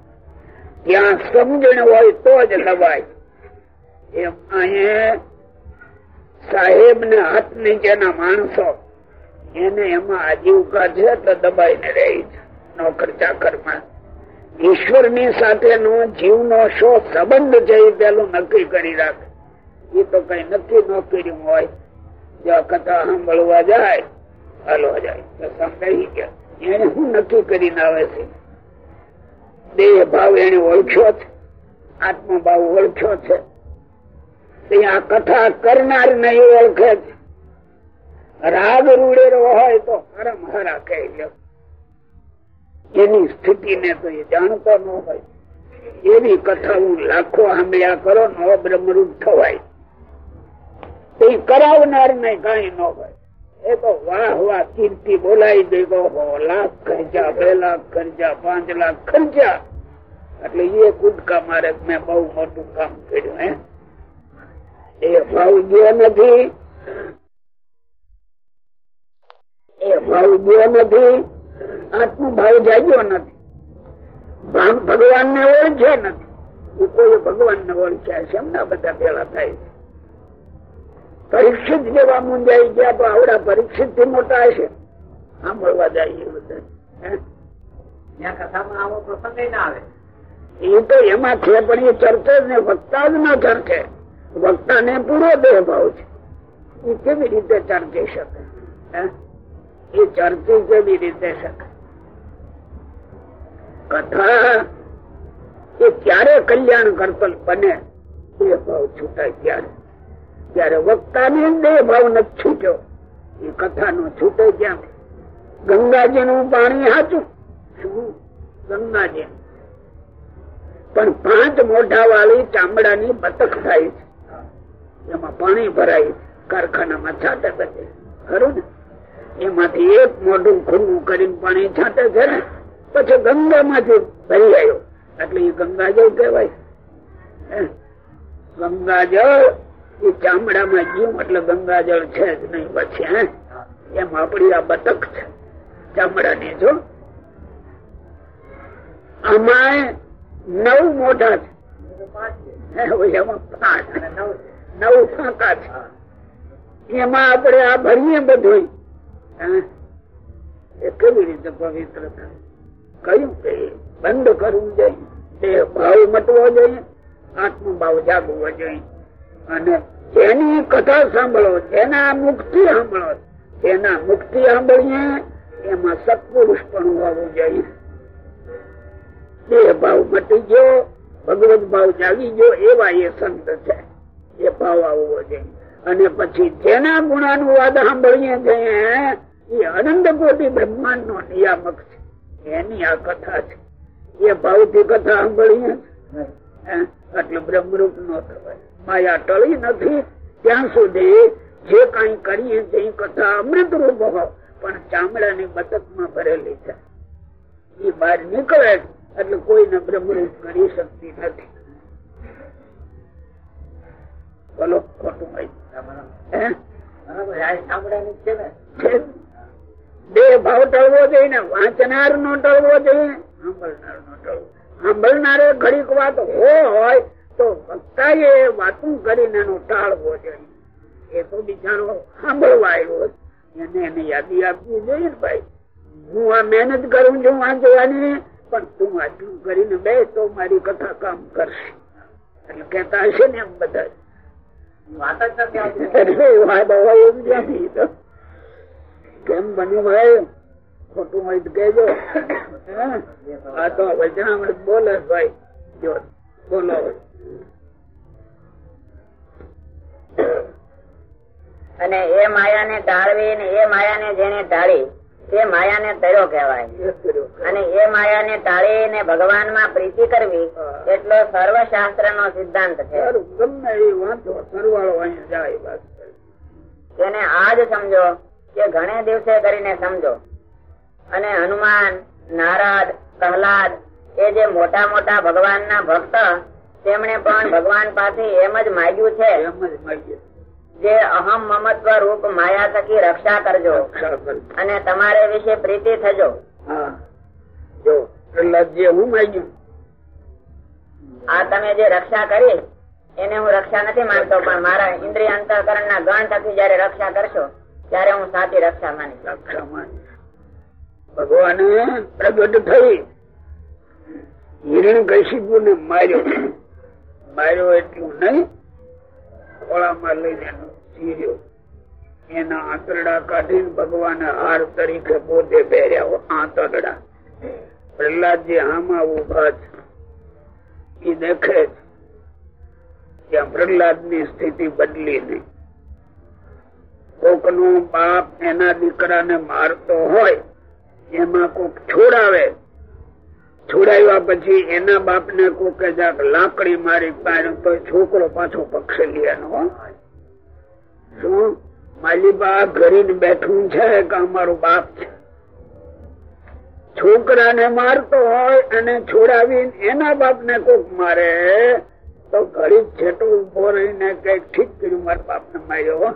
ત્યાં સમજણ હોય તો જ દબાય એમ અહીંયા સાહેબ ને હાથ નીચેના માણસો એને એમાં આજીવિકા છે તો દબાઈને રહે છે. નોકર ચાકર ઈશ્વરની સાથેનો જીવનો શો સંબંધ છે એ પેલું નક્કી કરી રાખે. એ તો કઈ નક્કી ન કર્યું હોય. જો કથા સાંભળવા જાય હલવા જાય. સમજાઈ ગયા. એને હું નક્કી કરીને આવે છે? દેહ ભાવ એને ઓળખ્યો છે? આત્મભાવ ઓળખ્યો છે? આ કથા કરનાર નહીં ઓળખે છે. રાગ રૂડેરો હોય તો હરા કહી લો એની સ્થિતિને તો એ જાણતો ન હોય. એવી કથા હું લાખો સાંભળ્યા કરો નો બ્રહ્મરૂપ થવાય. એ કરાવનાર ને કઈ ન હોય. એ તો વાહ વાહ કીર્તિ બોલાઈ દે. લાખ ખર્ચા, બે લાખ ખર્ચા, પાંચ લાખ ખર્ચા. એટલે એ કૂદકા મારે મેં બહુ મોટું કામ કર્યું, હે. એ ભાવ ગયો નથી. એ ભાવ ગયો નથી આત્મભાવ જાગ્યો નથી. ભાન ભગવાન ને ઓળખે નથી. કોઈ ભગવાન ને ઓળખ્યા છે એમના બધા પેલા થાય છે. પરીક્ષિત જેવા મુંજાઈ ગયા તો આવડા પરીક્ષિતથી મોટા હશે. સાંભળવા જાય બધા. કથામાં આવો પ્રસંગ ના આવે. એ તો એમાં છે પણ એ ચર્ચે ને વક્તા જ ના ચર્ચે. વક્તા ને પૂરો દેહ ભાવ છે. એ કેવી રીતે ચર્ચી શકે? એ ચર્ચી કેવી રીતે કથા એ ક્યારે કલ્યાણ કરતલ બને એ ભાવ છૂટાય ત્યારે. ત્યારે વક્તા ને દેહ ભાવ નથી છૂટ્યો એ કથા નો છૂટે ક્યાં ગંગાજી નું પાણી સાચું શું? ગંગાજી. પણ પાંચ મોઢા વાળી ચામડાની બતક થાય છે. એમાં પાણી ભરાય. કારખાનામાં છાંટે બધે. ખરું ને? એમાંથી એક મોઢું ખુલ્લું કરીને પાણી છાંટે છે ને, પછી ગંગામાંથી ભરી આવ્યો એટલે એ ગંગાજળ કહેવાય? ગંગાજળ, એ ચામડામાં જીવ, એટલે ગંગાજળ છે જ નહીં પછી, હે? એમ આપડી આ બતક છે, ચામડાની, જો. આમાં નવ મોઢા છે. નવ ફાંકા છે. એમાં આપણે આ ભરીએ બધું? એ કેવી રીતે પવિત્ર થાય કયું કે બંધ કરવું જોઈએ? દેહ ભાવ મટવો જોઈએ, આત્મભાવ જાગવો જોઈએ. અને જેની કથા સાંભળો, જેના મુક્તિ સાંભળો, જેના મુક્તિ સાંભળીએ, એમાં સત્પુરુષ પણ હોવું જોઈએ. દેહ ભાવ મટી ગયો ભગવત ભાવ જાગી ગયો, એવા એ સંત છે. એ ભાવ આવવો જોઈએ. અને પછી જેના ગુણાનુવાદ સાંભળીએ છીએ એ અનંત કોટી બ્રહ્માંડ નો નિયામક છે. એની આ કથા છે. એ ભાવથી કથા સાંભળીએ હે? એટલે બ્રહ્મરૂપ નો થવાય માયા ટળી નથી. ત્યાં સુધી જે કઈ કરીએ તે કથા અમૃત રૂપ હોય પણ ચામડાની બતકમાં ભરેલી છે. એ બહાર નીકળે એટલે કોઈને બ્રહ્મરૂપ કરી શકતી નથી. બોલો, ખોટું હોય. બે ભાવ ટળવો જોઈએ ને વાંચનાર નો ટળવો જોઈએ. સાંભળનાર ઘડીક વાત હોય તો વક્તાએ વાતું કરીને એનો ટાળવો જોઈએ. એ તો બિચારો સાંભળવા આવ્યો એને એને યાદી આપવી જોઈએ ને ભાઈ. હું આ મહેનત કરું છું વાંચવાની, પણ તું આટલું કરીને બે તો મારી કથા કામ કરશે. એટલે કેતા હશે ને એમ બધા. કેમ બન્યું ભાઈ ખોટું હોય તો કેજો આ તો વચનામૃત બોલે ભાઈ. જો બોલો અને એ માયાને ટાળવી ને એ માયાને જેને ટાળી તે માયાને તળ્યો કહેવાય. અને એ માયાને ટાળી ને ભગવાનમાં પ્રીતિ કરવી એટલો સર્વશાસ્ત્ર નો સિદ્ધાંત છે. ગમે એ વાંચો સરવાળો અહીંયા જાય તેને આજ સમજો કે ઘણે દિવસે કરીને સમજો. અને હનુમાન નારદ પ્રહલાદ એ જે મોટા મોટા ભગવાનના ભક્ત તેમણે પણ ભગવાન પાસે એમ જ માગ્યું છે. એમ જ માગીએ. જે અહમ મમત્વ રૂપ માયા થકી રક્ષા કરજો. અને તમારે વિશે પ્રીતિ થજો. જો પ્રહલાદજીએ હું માગ્યું. આ તમે જે રક્ષા કરી એને હું રક્ષા નથી માનતો પણ મારા ઇન્દ્રિય અંતઃકરણ ના ગણ થકી જયારે રક્ષા કરશો ત્યારે હું સાચી રક્ષા માની ભગવાન પ્રગટ થઈ. હિરણ કશિપુ ને માર્યો. માર્યો એટલું નહીં. ખોળામાં લઈને ચીર્યો એના આંતરડા કાઢીને ભગવાન હાર તરીકે પોતે પહેર્યા આંતરડા. પ્રહલાદજી આમાં ઊભા છે. એ દેખે છે ત્યાં પ્રહલાદની સ્થિતિ બદલી નહીં. કોક નો બાપ એના દીકરાને મારતો હોય, એમાં કોક છોડાવે છોડાવ્યા પછી એના બાપ ને કોક લાકડી મારી પાડ્યો છોકરો પાછો પક્ષે લેવાનો શું? માલી બા ઘરીને બેઠું છે કે અમારો બાપ છે? છોકરાને મારતો હોય અને છોડાવી એના બાપ ને કોક મારે, તો ઘડી છેટો ઊભો રહીને કંઈક ઠીક કર્યું મારા બાપ ને માર્યો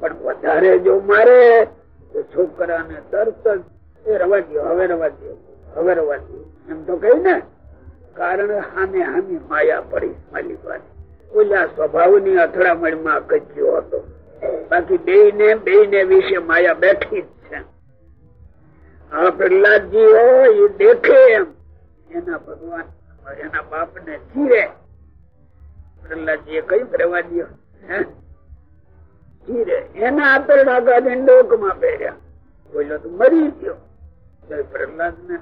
પણ વધારે જો મારે, તો છોકરાને તરત જ, એ રવા દો હવે રવા દો હવે રવા દો એમ તો કહ્યું ને, કારણ હામે હામે માયા પડી માલિક ઓલા સ્વભાવની અથડામણમાં કચ્યો હતો. બાકી બે ને બે ને વિશે માયા બેઠી જ છે. આ પ્રહલાદજી હોય, એ દેખે એમ. એના ભગવાન, એના બાપ ને ચીરે. પ્રહલાદજી એ કયું કરવા દો ચીરે. એના આતરડા કાઢીને ડોકમાં પહેર્યા. બોલો તો મરી ગયો. પ્રહલાદ ને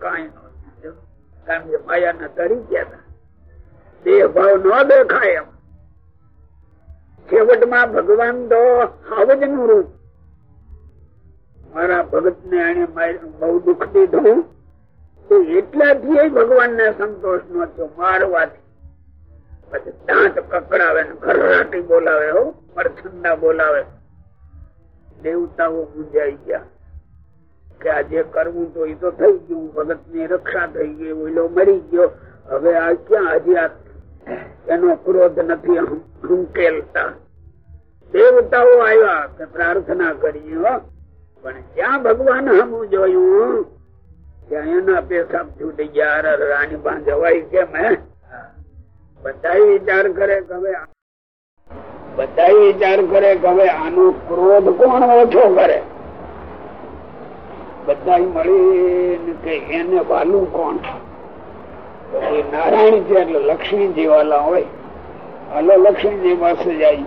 કઈ નો કારણ કે માયા ના તરી ગયા હતા દેહ ભાવ ન દેખાય એમ. છેવટમાં ભગવાન તો આવજનું રૂપ. મારા ભગત ને એને બહુ દુઃખ દીધું. તો એટલાથી ભગવાન ને સંતોષ નો થયો મારવાથી. પછી દાંત કકડાવે ને બોલાવે હો પરછંદા બોલાવે. દેવતાઓ ગુંજાઈ ગયા. કે આ જે કરવું તો એ તો થઈ ગયું ભગતની રક્ષા થઈ ગઈ ઓઈલો મરી ગયો. હવે આ ક્યાં હજી એનો ક્રોધ નથી હંકેલતા. દેવતાઓ આવ્યા કે પ્રાર્થના કરી પણ જ્યાં ભગવાન હમું જોયું, ત્યાં એના પેશાબ છૂટી ગયા રાણી પાસે જવાય કેમ, હે? બધા વિચાર કરે કે હવે બધા વિચાર કરે કે હવે આનો ક્રોધ કોણ ઓછો કરે? બધા મળી કે એને વાલું કોણ? એ નારાયણ છે એટલે લક્ષ્મીજી વાલા હોય હાલો લક્ષ્મીજી પાસે જાય.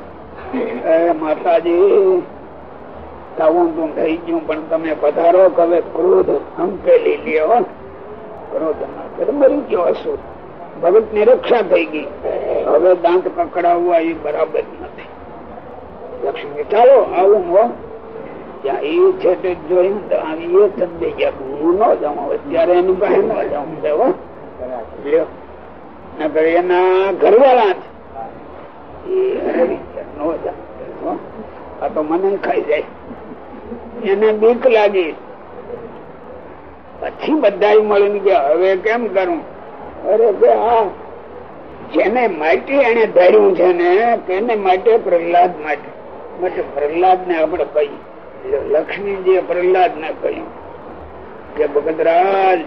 માતાજી તાવું તું થઈ ગયું, પણ તમે પધારો હવે ક્રોધ હંકેલી લ્યો. ક્રોધ મરી ગયો હશો. ભગતની રક્ષા થઈ ગઈ. હવે દાંત પકડાવવા એ બરાબર નથી. લક્ષ્મી, ચાલો આવું હો ત્યાં એ છે તે જોયું એ થઈ ગયા. હું ન જાઉં અત્યારે એની પાસે ન જાઉં. દેવો લ્યો. એના ઘરવાળા છે એ ન જાઉં. આ તો મને ખાઈ જાય. એને બીક લાગી. પછી બધા મળીને કે, હવે કેમ કરું? અરે બે, આ જેને માટે એને ધાર્યું છે ને, તેને માટે પ્રહલાદ માટે. માટે પ્રહલાદ ને આપણે કહી લક્ષ્મીજી પ્રહલાદ ને કહ્યું કે, ભગતરાજ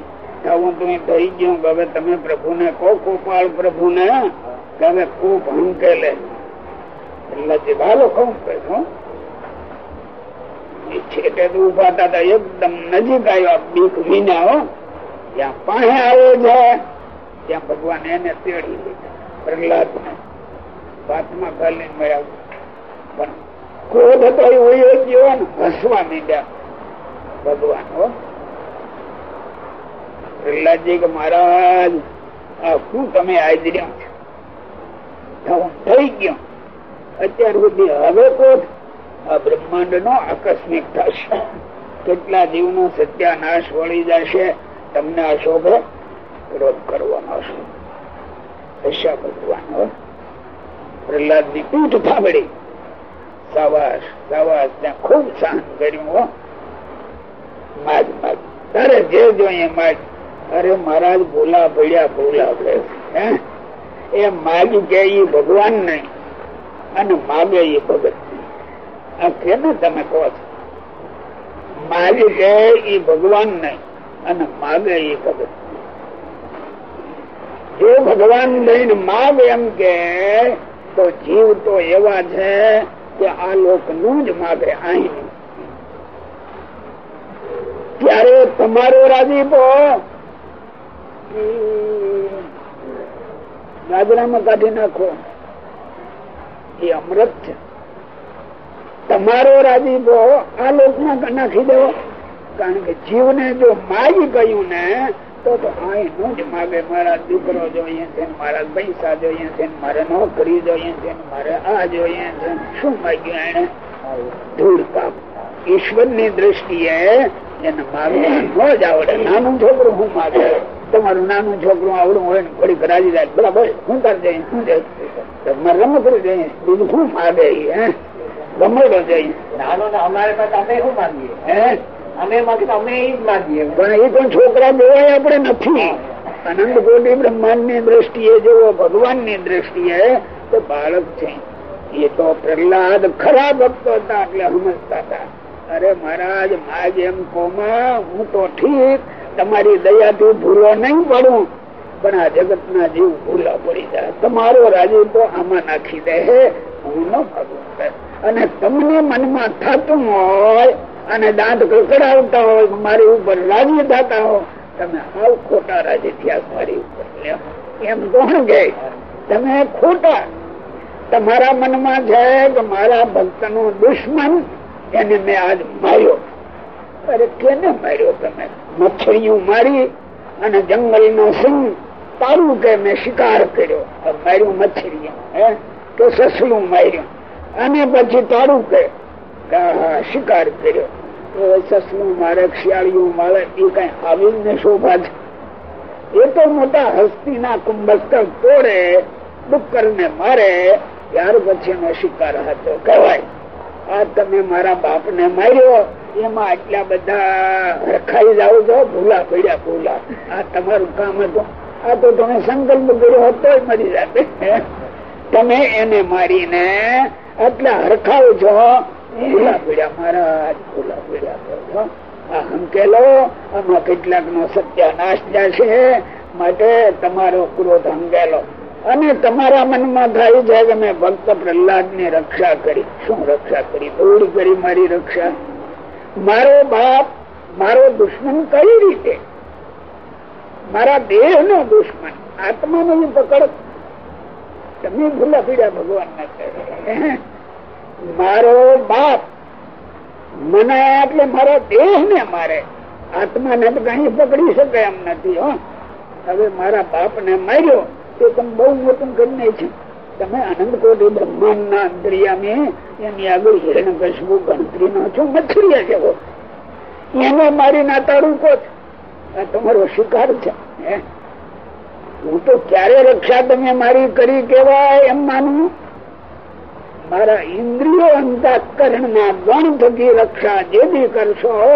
હું તમે થઈ ગયું હવે તમે પ્રભુ ને કહો, ગોપાલ પ્રભુ ને કે હવે ખૂબ હંકેલે. પ્રહલાદજી, ભાલો કહું કહ્યું એકદમ નજીક આવ્યા, બીક વિના, હો. ત્યાં પાસે આવ્યો છે ત્યાં ભગવાન એને તેડી લીધા. પ્રહલાદ ને વાતમાં ખાલી મળ્યા. પણ ક્રોધ હતો એ હોય ગયો ને, હસવા મીડ્યા. ભગવાન, હો. પ્રહલાદજી કે, મહારાજ, આ શું તમે આદર્યા થઈ ગયો. અત્યાર સુધી હવે કોટ આ બ્રહ્માંડ નો આકસ્મિક થશે. કેટલા જીવ નો સત્યાનાશ વળી જશે, તમને આ શોભે? ક્રોધ કરવાનો હશે. ભગવાન પ્રહલાદજી પીઠ થાબડી સાવાસ સાવાસ ત્યાં ખૂબ સહન કર્યું માજ માગ તારે જે જોઈએ માજ. અરે મહારાજ, ભૂલા ભળ્યા, ભૂલા ભળે. એ માગ કે એ ભગવાન નહીં, અને માગે એ ભગત તમે કહો છો? માગ કે એ ભગવાન નહીં, અને માગે એ ભગત જો ભગવાન લઈને માગ એમ કે, તો જીવ તો એવા છે કે આ લોકનું જ માગે અહીં ત્યારે તમારો રાજીપો ગાજરામાં કાઢી નાખો. એ અમૃત છે. તમારો રાજીપો આ લોકમાં નાખી દેવો. કારણ કે જીવને જો માગી ગયું ને તો અહીં હું જ માગે મારા દીકરો જોઈએ છે મારા પૈસા જોઈએ છે મારે નોકરી જોઈએ છે મારે આ જોઈએ છે. શું માગ્યું એને ધૂળ પાપ. ઈશ્વરની દ્રષ્ટિએ એને માગવા જ આવડે. નાનું છોકરું હું માગે? તમારું નાનું છોકરું આવડું હોય ને થોડીક રાજી જાય બરાબર? શું કરી જઈ શું દે તમારે રમકડું દઈએ બીજું શું માગે હે? રમડો જઈ નાનો અમારે પાસે અમે શું માગીએ? હે? અમે અમે એ જ માગીએ. પણ એ પણ છોકરા જોવાય આપણે નથી. અનંત કોટી બ્રહ્માંડની દ્રષ્ટિએ જોવો ભગવાનની દ્રષ્ટિએ તો બાળક છે. એ તો પ્રહલાદ ખરા ભક્તો હતા એટલે સમજતા હતા. અરે મહારાજ માજ એમ કોમા હું તો ઠીક. તમારી દયાથી ભૂલો નહીં પડું. પણ આ જગત ના જીવ ભૂલા પડી જાય. તમારો રાજુ તો આમાં નાખી દે હું. ન ભાગું અને તમને મનમાં થતું હોય અને દાંત કકડાવતા હોય, મારી ઉપર રાજી થતા હો તમે આવ ખોટા રાજી થયા મારી ઉપર. એમ કોણ કે તમે ખોટા. તમારા મનમાં છે કે મારા ભક્ત નો દુશ્મન એને મેં આજ માર્યો. અરે કેને માર્યો તમે? મચ્છરીઓ મારી અને જંગલ નો સિંહ તારું કે મેં શિકાર કર્યો. માર્યું મચ્છરી હે? તો સસલું માર્યું. અને પછી તારું કે શિકાર કર્યો. સસલું મારે શિયાળિયું મારે, એ કઈ આવીને શોભા છે. એ તો મોટા હસ્તી ના કુંભસ્તક તોડે ડુક્કર ને મારે, ત્યાર પછી નો શિકાર હતો. કહેવાય, આ તમે મારા બાપ ને માર્યો, એમાં આટલા બધા રખાઈ જાવ છો, ભૂલા પડ્યા, ભૂલા. આ તમારું કામ હતું. આ તો તમે સંકલ્પ કર્યો હતો મરી જાતે. તમે એને મારીને આટલા હરખાવ છો કેટલાક નો સત્યાનાશ જશે માટે તમારો ક્રોધ હંકેલો અને તમારા મનમાં થાય છે કે મેં ભક્ત પ્રહલાદ રક્ષા કરી. શું રક્ષા કરી? દોડી કરી મારી રક્ષા. મારો બાપ, મારો દુશ્મન કઈ રીતે? મારા દેહ નો દુશ્મન આત્મા નો પકડ? તમે ભૂલા પીડ્યા ભગવાન ના મારો બાપ મને એટલે મારો દેહ ને મારે. આત્મા ને કઈ પકડી શકે એમ નથી હવે મારા બાપ ને માર્યો, તે તમે બહુ મોટું કરીને છે. તમે આનંદ બ્રહ્માંડ ના અંતરિયામી એની આગળ હિરણ કશું ગણતરી નો છો મચ્છરિયા જેવો. એને મારી ના તારું કો આ તમારો શિકાર છે, હું. તો ક્યારે રક્ષા તમે મારી કરી કેવાય એમ માનું? મારા ઇન્દ્રિયો અંતઃકરણ ના ગણ થકી રક્ષા જે બી કરશો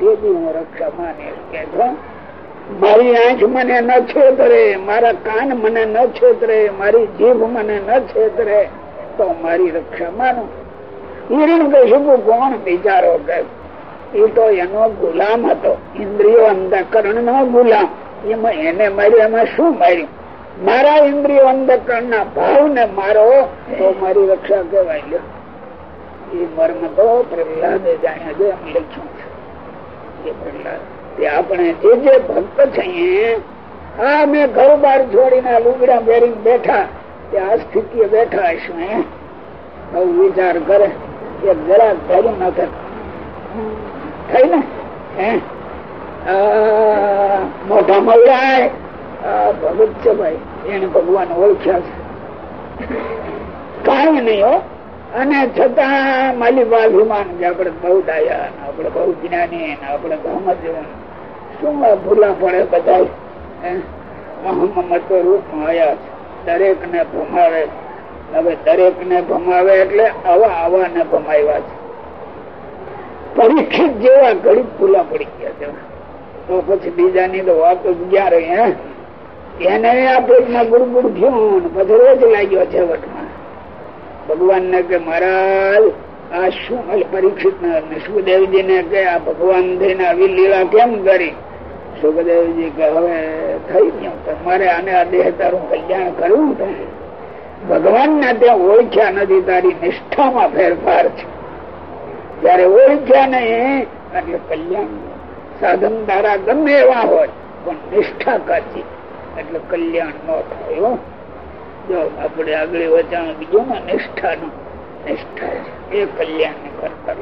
તે બી હું રક્ષા માનીશ કે મારી આંખ મને ન છેતરે, મારા કાન મને ન છેતરે, મારી જીભ મને ન છેતરે, તો મારી રક્ષા માનો. હિરણ કશું કોણ? વિચારો કે એ તો એનો ગુલામ હતો. ઇન્દ્રિયો અંતઃકરણ નો ગુલામ. એમાં એને મારી એમાં શું માર્યું? મારા ઇન્દ્રિય અંધકરણ ના ભાવ ને મારો, તો મારી રક્ષા કેવાય લ્યો. એ મર્મ તો પ્રહલાદે જાણ્યા છે, એમ લખ્યું છે. તે આપણે જે જે ભક્ત છીએ, આ મેં ઘર બાર છોડીને લુગડા પહેરીને બેઠા, તે આ સ્થિતિએ બેઠા હશું એ બહુ વિચાર કરે એક જરાક ધર્મ ન થઈ ને? હે? આ મોઢા મળ્યા આ ભગત છે ભાઈ. એને ભગવાન ઓળખ્યા છે. કઈ નહીં હો. અને છતાં માલી બાભિમાન કે આપણે બહુ ડાયા આપડે બહુ જ્ઞાની આપડે સમજવું શું આ ભૂલા પડે બધા મહમ્મતો રૂપ આવ્યા છે. દરેક ને ભમાવે હવે દરેક ને ભમાવે એટલે આવા આવા ને ભમાવ્યા છે. પરીક્ષિત જેવા ઘડી ભૂલા પડી ગયા છે. તો પછી બીજાની તો વાત ક્યાં રહી, હે? એને આ પેટમાં ગુડગુડ થયું પધરો જ લાગ્યો છે વટમાં ભગવાન ને કે, મહારાજ, આ શું પરીક્ષિત સુખદેવજી ને કે, આ ભગવાન થઈને આવી લીલા કેમ કરી? સુખદેવજી કે, હવે થઈ ગયો. તમારે આને આ દેહ તારું કલ્યાણ કરવું તમે ભગવાન ને ત્યાં ઓળખ્યા નથી. તારી નિષ્ઠામાં ફેરફાર છે. જયારે ઓળખ્યા નહીં, એટલે કલ્યાણ સાધન તારા ગમે એવા હોય, પણ નિષ્ઠા કાચી એટલે કલ્યાણ ન થાય. જો આપણે આગળ વચાણ બીજું ને નિષ્ઠા નું નિષ્ઠા એ કલ્યાણ ને કરતા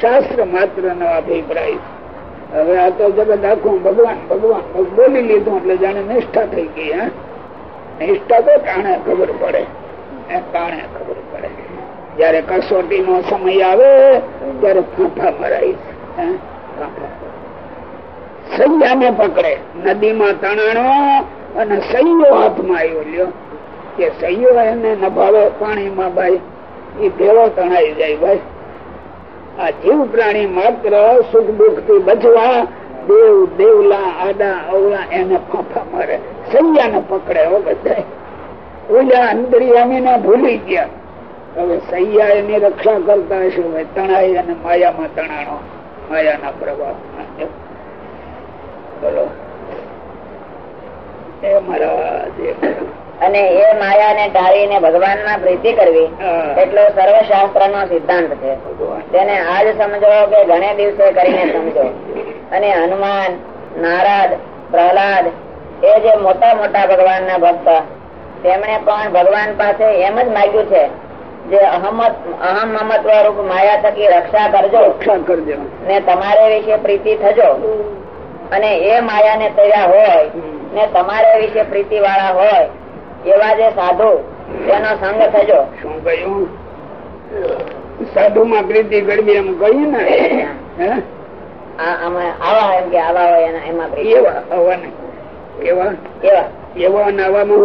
શાસ્ત્ર માત્ર નો અભિપ્રાય હવે આ તો જગત આખું ભગવાન ભગવાન બોલી લીધું એટલે જાણે નિષ્ઠા થઈ ગઈ, હે. નિષ્ઠા તો ટાણે ખબર પડે. એ ટાણે ખબર પડે. જયારે કસોટી નો સમય આવે, ત્યારે ફાંફા મરાય કાંઠા સૈયાને પકડે. નદીમાં તણાણો અને સૈયો હાથમાં આવ્યો. લ્યો. કે સૈયો એને નભાવે પાણીમાં ભાઈ. એ ભેળો તણાઈ જાય ભાઈ. આ જીવ પ્રાણી માત્ર સુખ દુઃખથી બચવા, દેવ, દેવલા, આડા, અવળા એને ફાંફા મારે. સૈયાને પકડે હો બધા ઓલા અંતરિયામી ભૂલી ગયા. હવે સૈયા એની રક્ષા કરતા હશે તણાઈ અને માયામાં તણાણો, માયાના પ્રભાવ. બોલો એ મહારાજ. અને એ માયાને ટાળીને ભગવાનમાં પ્રીતિ કરવી એટલો સર્વ શાસ્ત્ર નો સિદ્ધાંત છે. તેને આજ સમજો કે ઘણે દિવસે કરીને સમજો. અને હનુમાન નારદ પ્રહલાદ એ જે મોટા મોટા ભગવાનના ભક્ત તેમણે પણ ભગવાન પાસે એમ જ માગ્યું છે જે અહમત અહમ મમત્વ રૂપ માયા થકી રક્ષા કરજો રક્ષા કરજો. ને તમારે વિશે પ્રીતિ થજો. અને એ માયાને તર્યા હોય ને તમારા વિશે પ્રીતિ વાળા હોય એવા જે સાધુ તેનો સંગ થજો. શું કહ્યું? સાધુ માં પ્રીતિ કરવી એમ કહ્યું ને? હે? આ- આવા એમ કે હોય એમાં એવા એવા? એવા. એવા અને આવામાં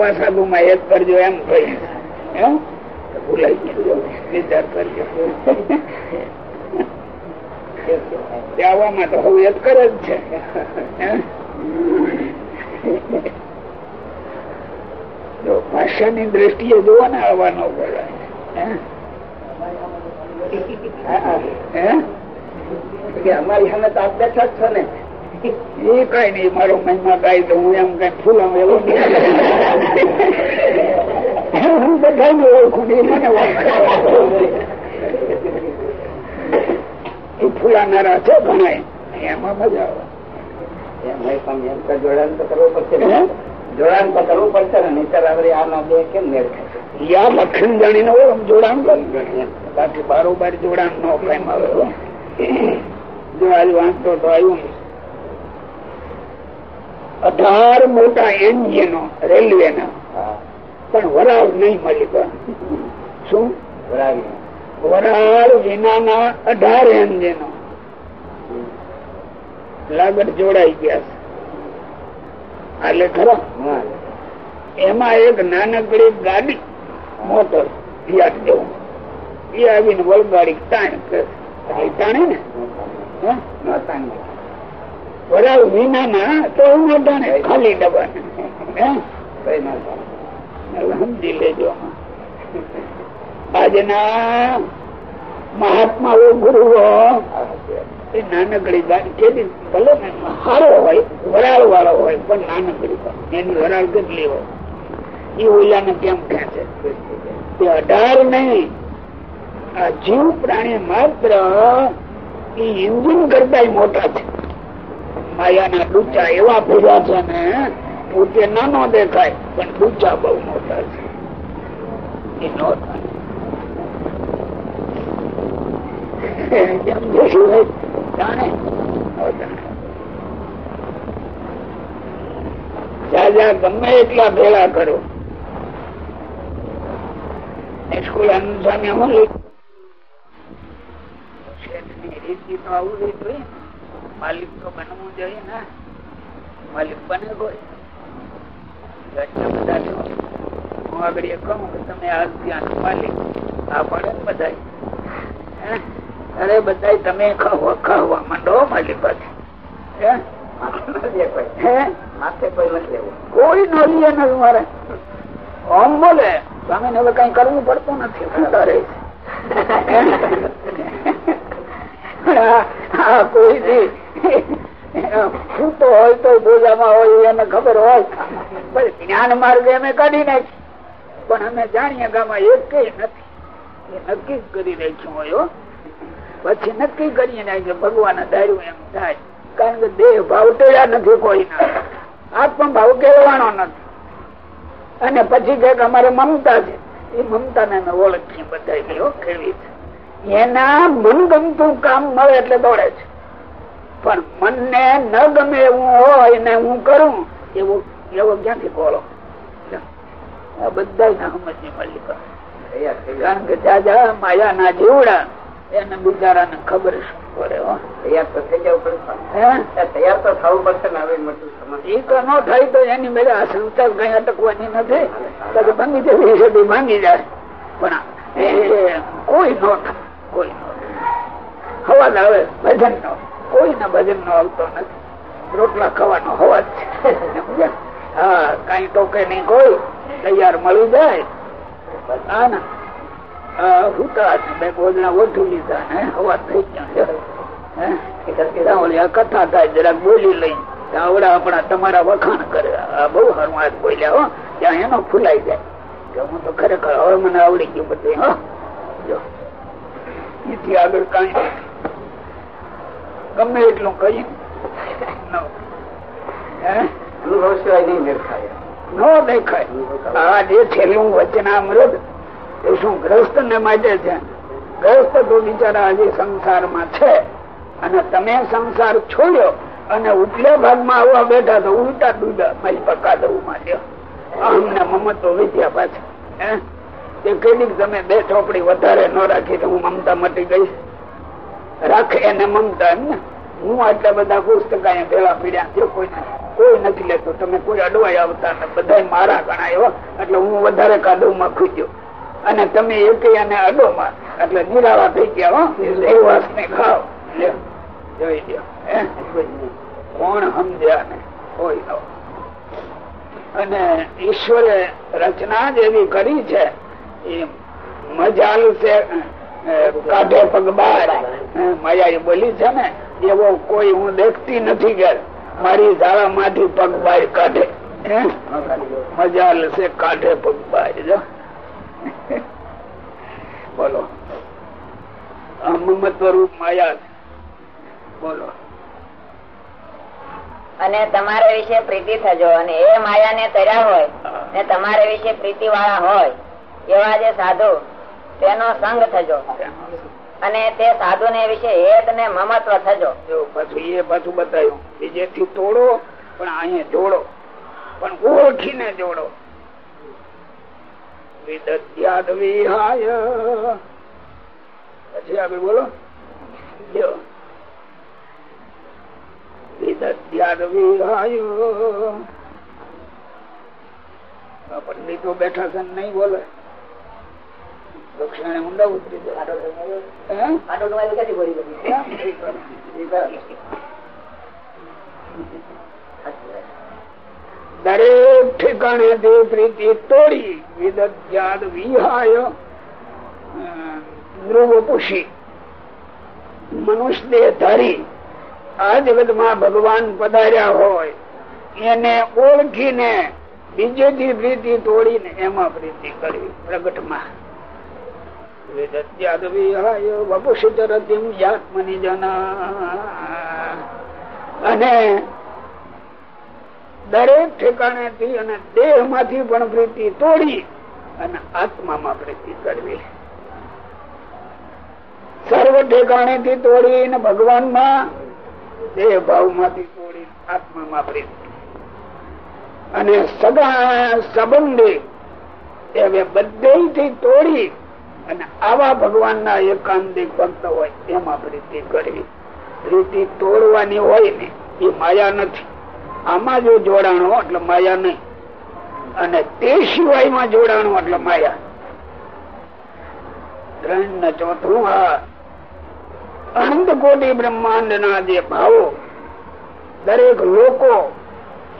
હા. સાધુ માં એક કરજો એમ કહી. આવામાં તો હવે કરે જ છે. જો ભાષાની દ્રષ્ટિએ જોવા ને આવવાનો અમારી સામે તો આપ બેઠા જ છો ને. એ કઈ નઈ મારો મહિમા ગાય તો હું એમ કઈ ફૂલા એવો હું બધાને ઓળખું ને મને ઓળખું ફૂલાનારા છે ઘણા એમાં મજા આવે બારોબાર જોડાણ નો કેમ આવે જો આજ વાંચતો તો આવ્યું અઢાર મોટા એન્જિનો રેલવે ના હા પણ વરાળ નહીં મળી પણ. શું? વરાળ. વિનાના અઢાર એન્જિનો લાગત જોડાઈ ગયા એટલે ખરો. એમાં એક નાનકડી ગાડી મોટર યાદ જેવું એ આવીને વલગાડી તાણ તાણે ને. વરાળ વિનાના તો હું ખાલી ડબ્બા સમજી લેજો. આજના મહાત્માઓ, ગુરુઓ, એ નાનકડી ભલે ને સારો હોય, વરાળ વાળો હોય, પણ નાનકડી એની વરાળ કેટલી હોય? એ ઓલાને કેમ ખેંચે? તે અઢાર નહીં. આ જીવ પ્રાણી માત્ર એ ઇન્જિન કરતા મોટા છે. માયાના ડૂચા એવા ભેગા છે ને પોતે નાનો દેખાય, પણ ડૂચા બહુ મોટા છે. ગમે એટલા ભેળા કરો. સ્કૂલ સામે હું રીતિ તો આવું જોઈએ માલિક તો બનવું જોઈએ ને. માલિક બને કોઈ. ઘરના બધા હું આગળ કહું કે તમે આ ત્યાં માલિક આ પડે ને અરે બધા તમે ખાવા માંડો માલિક પાસે. કોઈ. હે? નથી નો ને મારે. આમ બોલે. સ્વામી હવે કઈ કરવું પડતું નથી. કોઈ છૂટો હોય તો બોજામાં હોય એને ખબર હોય. પછી જ્ઞાન માર્ગ અમે કાઢી નાખી પણ અમે જાણીએ કે એક કઈ નથી. નક્કી કરી નાખ્યું હોય પછી નક્કી કરી નાખીએ ભગવાન ધાર્યું એમ થાય. કારણ કે દેહ ભાવ ટેડા નથી કોઈના. આત્મ ભાવ કેળવાનો નથી. અને પછી કંઈક અમારે મમતા છે. એ મમતા ને અમે ઓળખીએ બધા ગયો કેવી છે એના મનગમતું કામ મળે એટલે દોડે છે. પણ મનને ન ગમે એવું હોય ને હું કરું, એવો એવો ક્યાંથી કોળો આ બધા ના ની મળી કારણ કે દાદા માયા ના જીવડા એને બિચારાને ખબર શું પડે હો. તૈયાર તો થઈ જવું તૈયાર તો થવું ને સમાજ ન સંસાર કઈ કોઈ નો કોઈ નો હવાજ આવે ભજન નો કોઈના ભજન નો આવતો નથી. રોટલા ખાવાનો હવાજ છે? હા, કઈ ટોકે નહીં કોઈ. તૈયાર મળી જાય. હે? બોલી લઈ. આવડા તમારા વખાણ કરે. આ બહુ સારું બોલ્યા, હો. ત્યાં એનો ફૂલાઈ જાય. હું તો ખરેખર હવે મને આવડી ગયું બધું, હો. જો. એથી આગળ કઈ ગમે એટલું કહી અનુભવ એ ઉપલે ભાગમાં આવવા બેઠા તો ઉલટા ડૂબા મારી પકા દઉં અમને મમત્વ વિદ્યા પાછા. તે કેટલીક તમે બે ચોપડી વધારે ન રાખી તો હું મમતા મટી ગઈ રાખે એને મમતા ને? હું આટલા બધા પુસ્તક ભેળા પીડ્યા કોઈ કોઈ નથી લેતો. તમે કોઈ અડવાઈ આવતા ને બધા મારા ગણા એવા એટલે હું વધારે કાદવમાં ખૂટ્યો. અને તમે એક અને અડોમાં. એટલે નિરાળા થઈ ગયા હો. દેવાસ ને ખાવ જોઈ કોણ સમજ્યા ને કોઈ નો અને ઈશ્વરે રચના જેવી કરી છે. એ મજાલ છે કાઢે પગ બાર. માયા એ બોલી છે ને એવો કોઈ હું દેખતી નથી કે મારી ધારા માંથી પગ બહાર કાઢે. મજા લેશે કાઢે પગ બહાર જો. બોલો. મમત્વ રૂપ માયા બોલો. અને તમારા વિશે પ્રીતિ થજો અને એ માયા ને તર્યા હોય ને તમારા વિશે પ્રીતિ વાળા હોય એવા જે સાધુ તેનો સંગ થજો. અને તે સાધુ ને વિશે હેત ને મમત્વ થજો. પછી એ પાછું બતાવ્યું બીજેથી તોડો, પણ અહીંયા જોડો, પણ ઓળખીને જોડો. પછી આગળ બોલો. પંડિતો બેઠા છે નહીં બોલે. દક્ષિણે ઊંડા ઉતરી દરેક ઠેકાણે તે પ્રીતિ તોડી વિદધ્યાદ વિહાય ધ્રુવ પુષી મનુષ્ય દેહ ધારી આ જગતમાં ભગવાન પધાર્યા હોય એને ઓળખીને બીજેથી પ્રીતિ તોડીને એમાં પ્રીતિ કરવી પ્રગટમાં. અને દરેક ઠેકાણે થી અને દેહમાંથી પણ પ્રીતિ તોડી અને આત્મામાં પ્રીતિ કરવી. સર્વ ઠેકાણે થી તોડી ને ભગવાનમાં દેહ ભાવમાંથી તોડી આત્મામાં પ્રીતિ. અને સગા સંબંધી બધે થી તોડી અને આવા ભગવાન ના એકાંતિક ભક્ત હોય, એમાં પ્રીતિ કરવી. પ્રીતિ તોડવાની હોય ને, એ માયા નથી. આમાં જો જોડાણો એટલે માયા નહીં. અને તે સિવાયમાં જોડાણો એટલે માયા. ત્રણ ને ચોથું હા અનંત કોટી બ્રહ્માંડ ના જે ભાવો, દરેક લોકો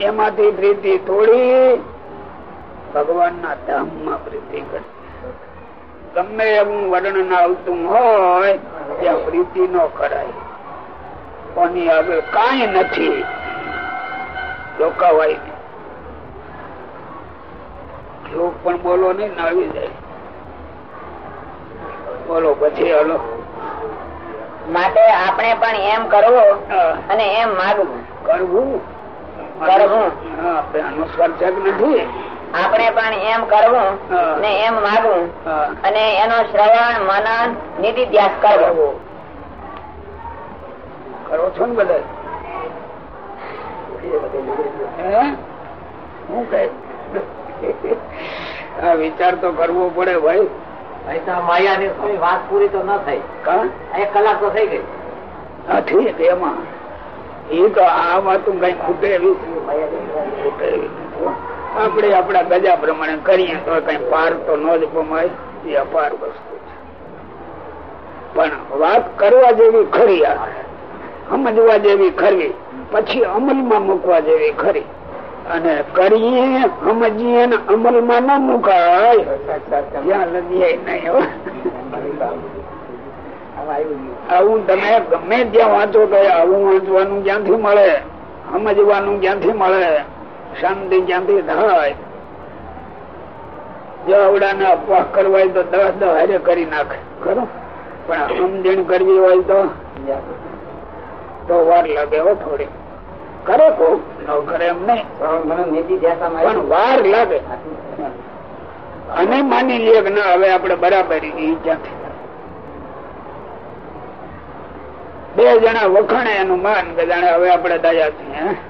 એમાંથી પ્રીતિ તોડી ભગવાન ના ધામમાં પ્રીતિ કરી. ગમે એવું વર્ણન આવતું હોય ત્યાં પ્રીતિ ન કરાય. કોની આગળ કઈ નથી. રોકાવાય લોક પણ બોલો નહીં ને આવી જાય. બોલો પછી હલો. માટે આપણે પણ એમ કરવું અને એમ માગવું. કરવું? કરવું. હા એનું નથી. આપણે પણ એમ કરવું ને એમ માગવું અને એનો શ્રવણ મનન નિધિ ધ્યાસ કરવો. કરો છો ને બધા હે? શું આ વિચાર તો કરવો પડે ભાઈ. માયા ની વાત પૂરી તો ન થઈ. એક કલાક તો થઈ ગઈ. હા ઠીક એમાં. એ તો આ વાત કઈ ખૂટે એવી ખૂટે એવી. આપણે આપણા ગજા પ્રમાણે કરીએ તો કઈ પાર તો ન જ પમાય, એ અપાર વસ્તુ છે. પણ વાત કરવા જેવી ખરી સમજવા જેવી ખરી, પછી અમલમાં મૂકવા જેવી ખરી. અને કરીએ, સમજીએ ને અમલમાં ન મુકાય. આવું તમે ગમે ત્યાં વાંચો તો આવું વાંચવાનું ક્યાંથી મળે? સમજવાનું ક્યાંથી મળે? શાંતિ ક્યાંથી થાય જો આવડાને અપવાહ કરવો હોય તો દસ દસ હારે કરી નાખે. ખરો. પણ સમજણ કરવી હોય તો? તો વાર લાગે હો થોડી. કરે કો ન કરે એમ નહીં. પણ વાર લાગે. અને માની લઈએ કે ના હવે આપણે બરાબર ઈ બે જણા વખાણે એનું માન કે જાણે હવે આપણે દયા છીએ?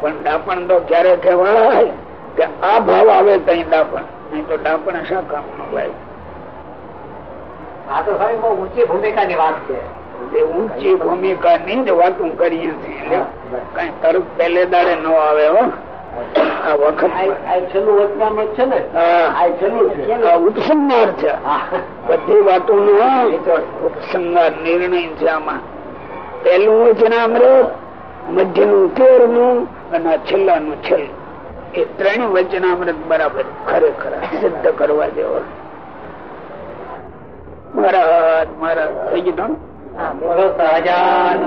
પણ ડાપણ તો ક્યારે કહેવાય કે આ ભાવ આવે તઈ ડાપણ. નહીં તો ડાપણ શા કામનું ભાઈ? આ તો સ્વામી ઊંચી ભૂમિકાની વાત છે. એ ઊંચી ભૂમિકા ની જ વાતું કરીએ છીએ કઈ તરફ પેલે દાડે ન આવે હો. આ વખત છે ને? આ બધી વાતો નો ઉપસંગાર નિર્ણય છે આમાં. પેલું વચનામૃત મધ્યનું તેરમું અને છેલ્લાનું છેલ્લું. એ ત્રણ વચનામૃત બરાબર ખરેખર સિદ્ધ કરવા જેવો. મહારાજ મહારાજ, થઈ ગયું સહજાન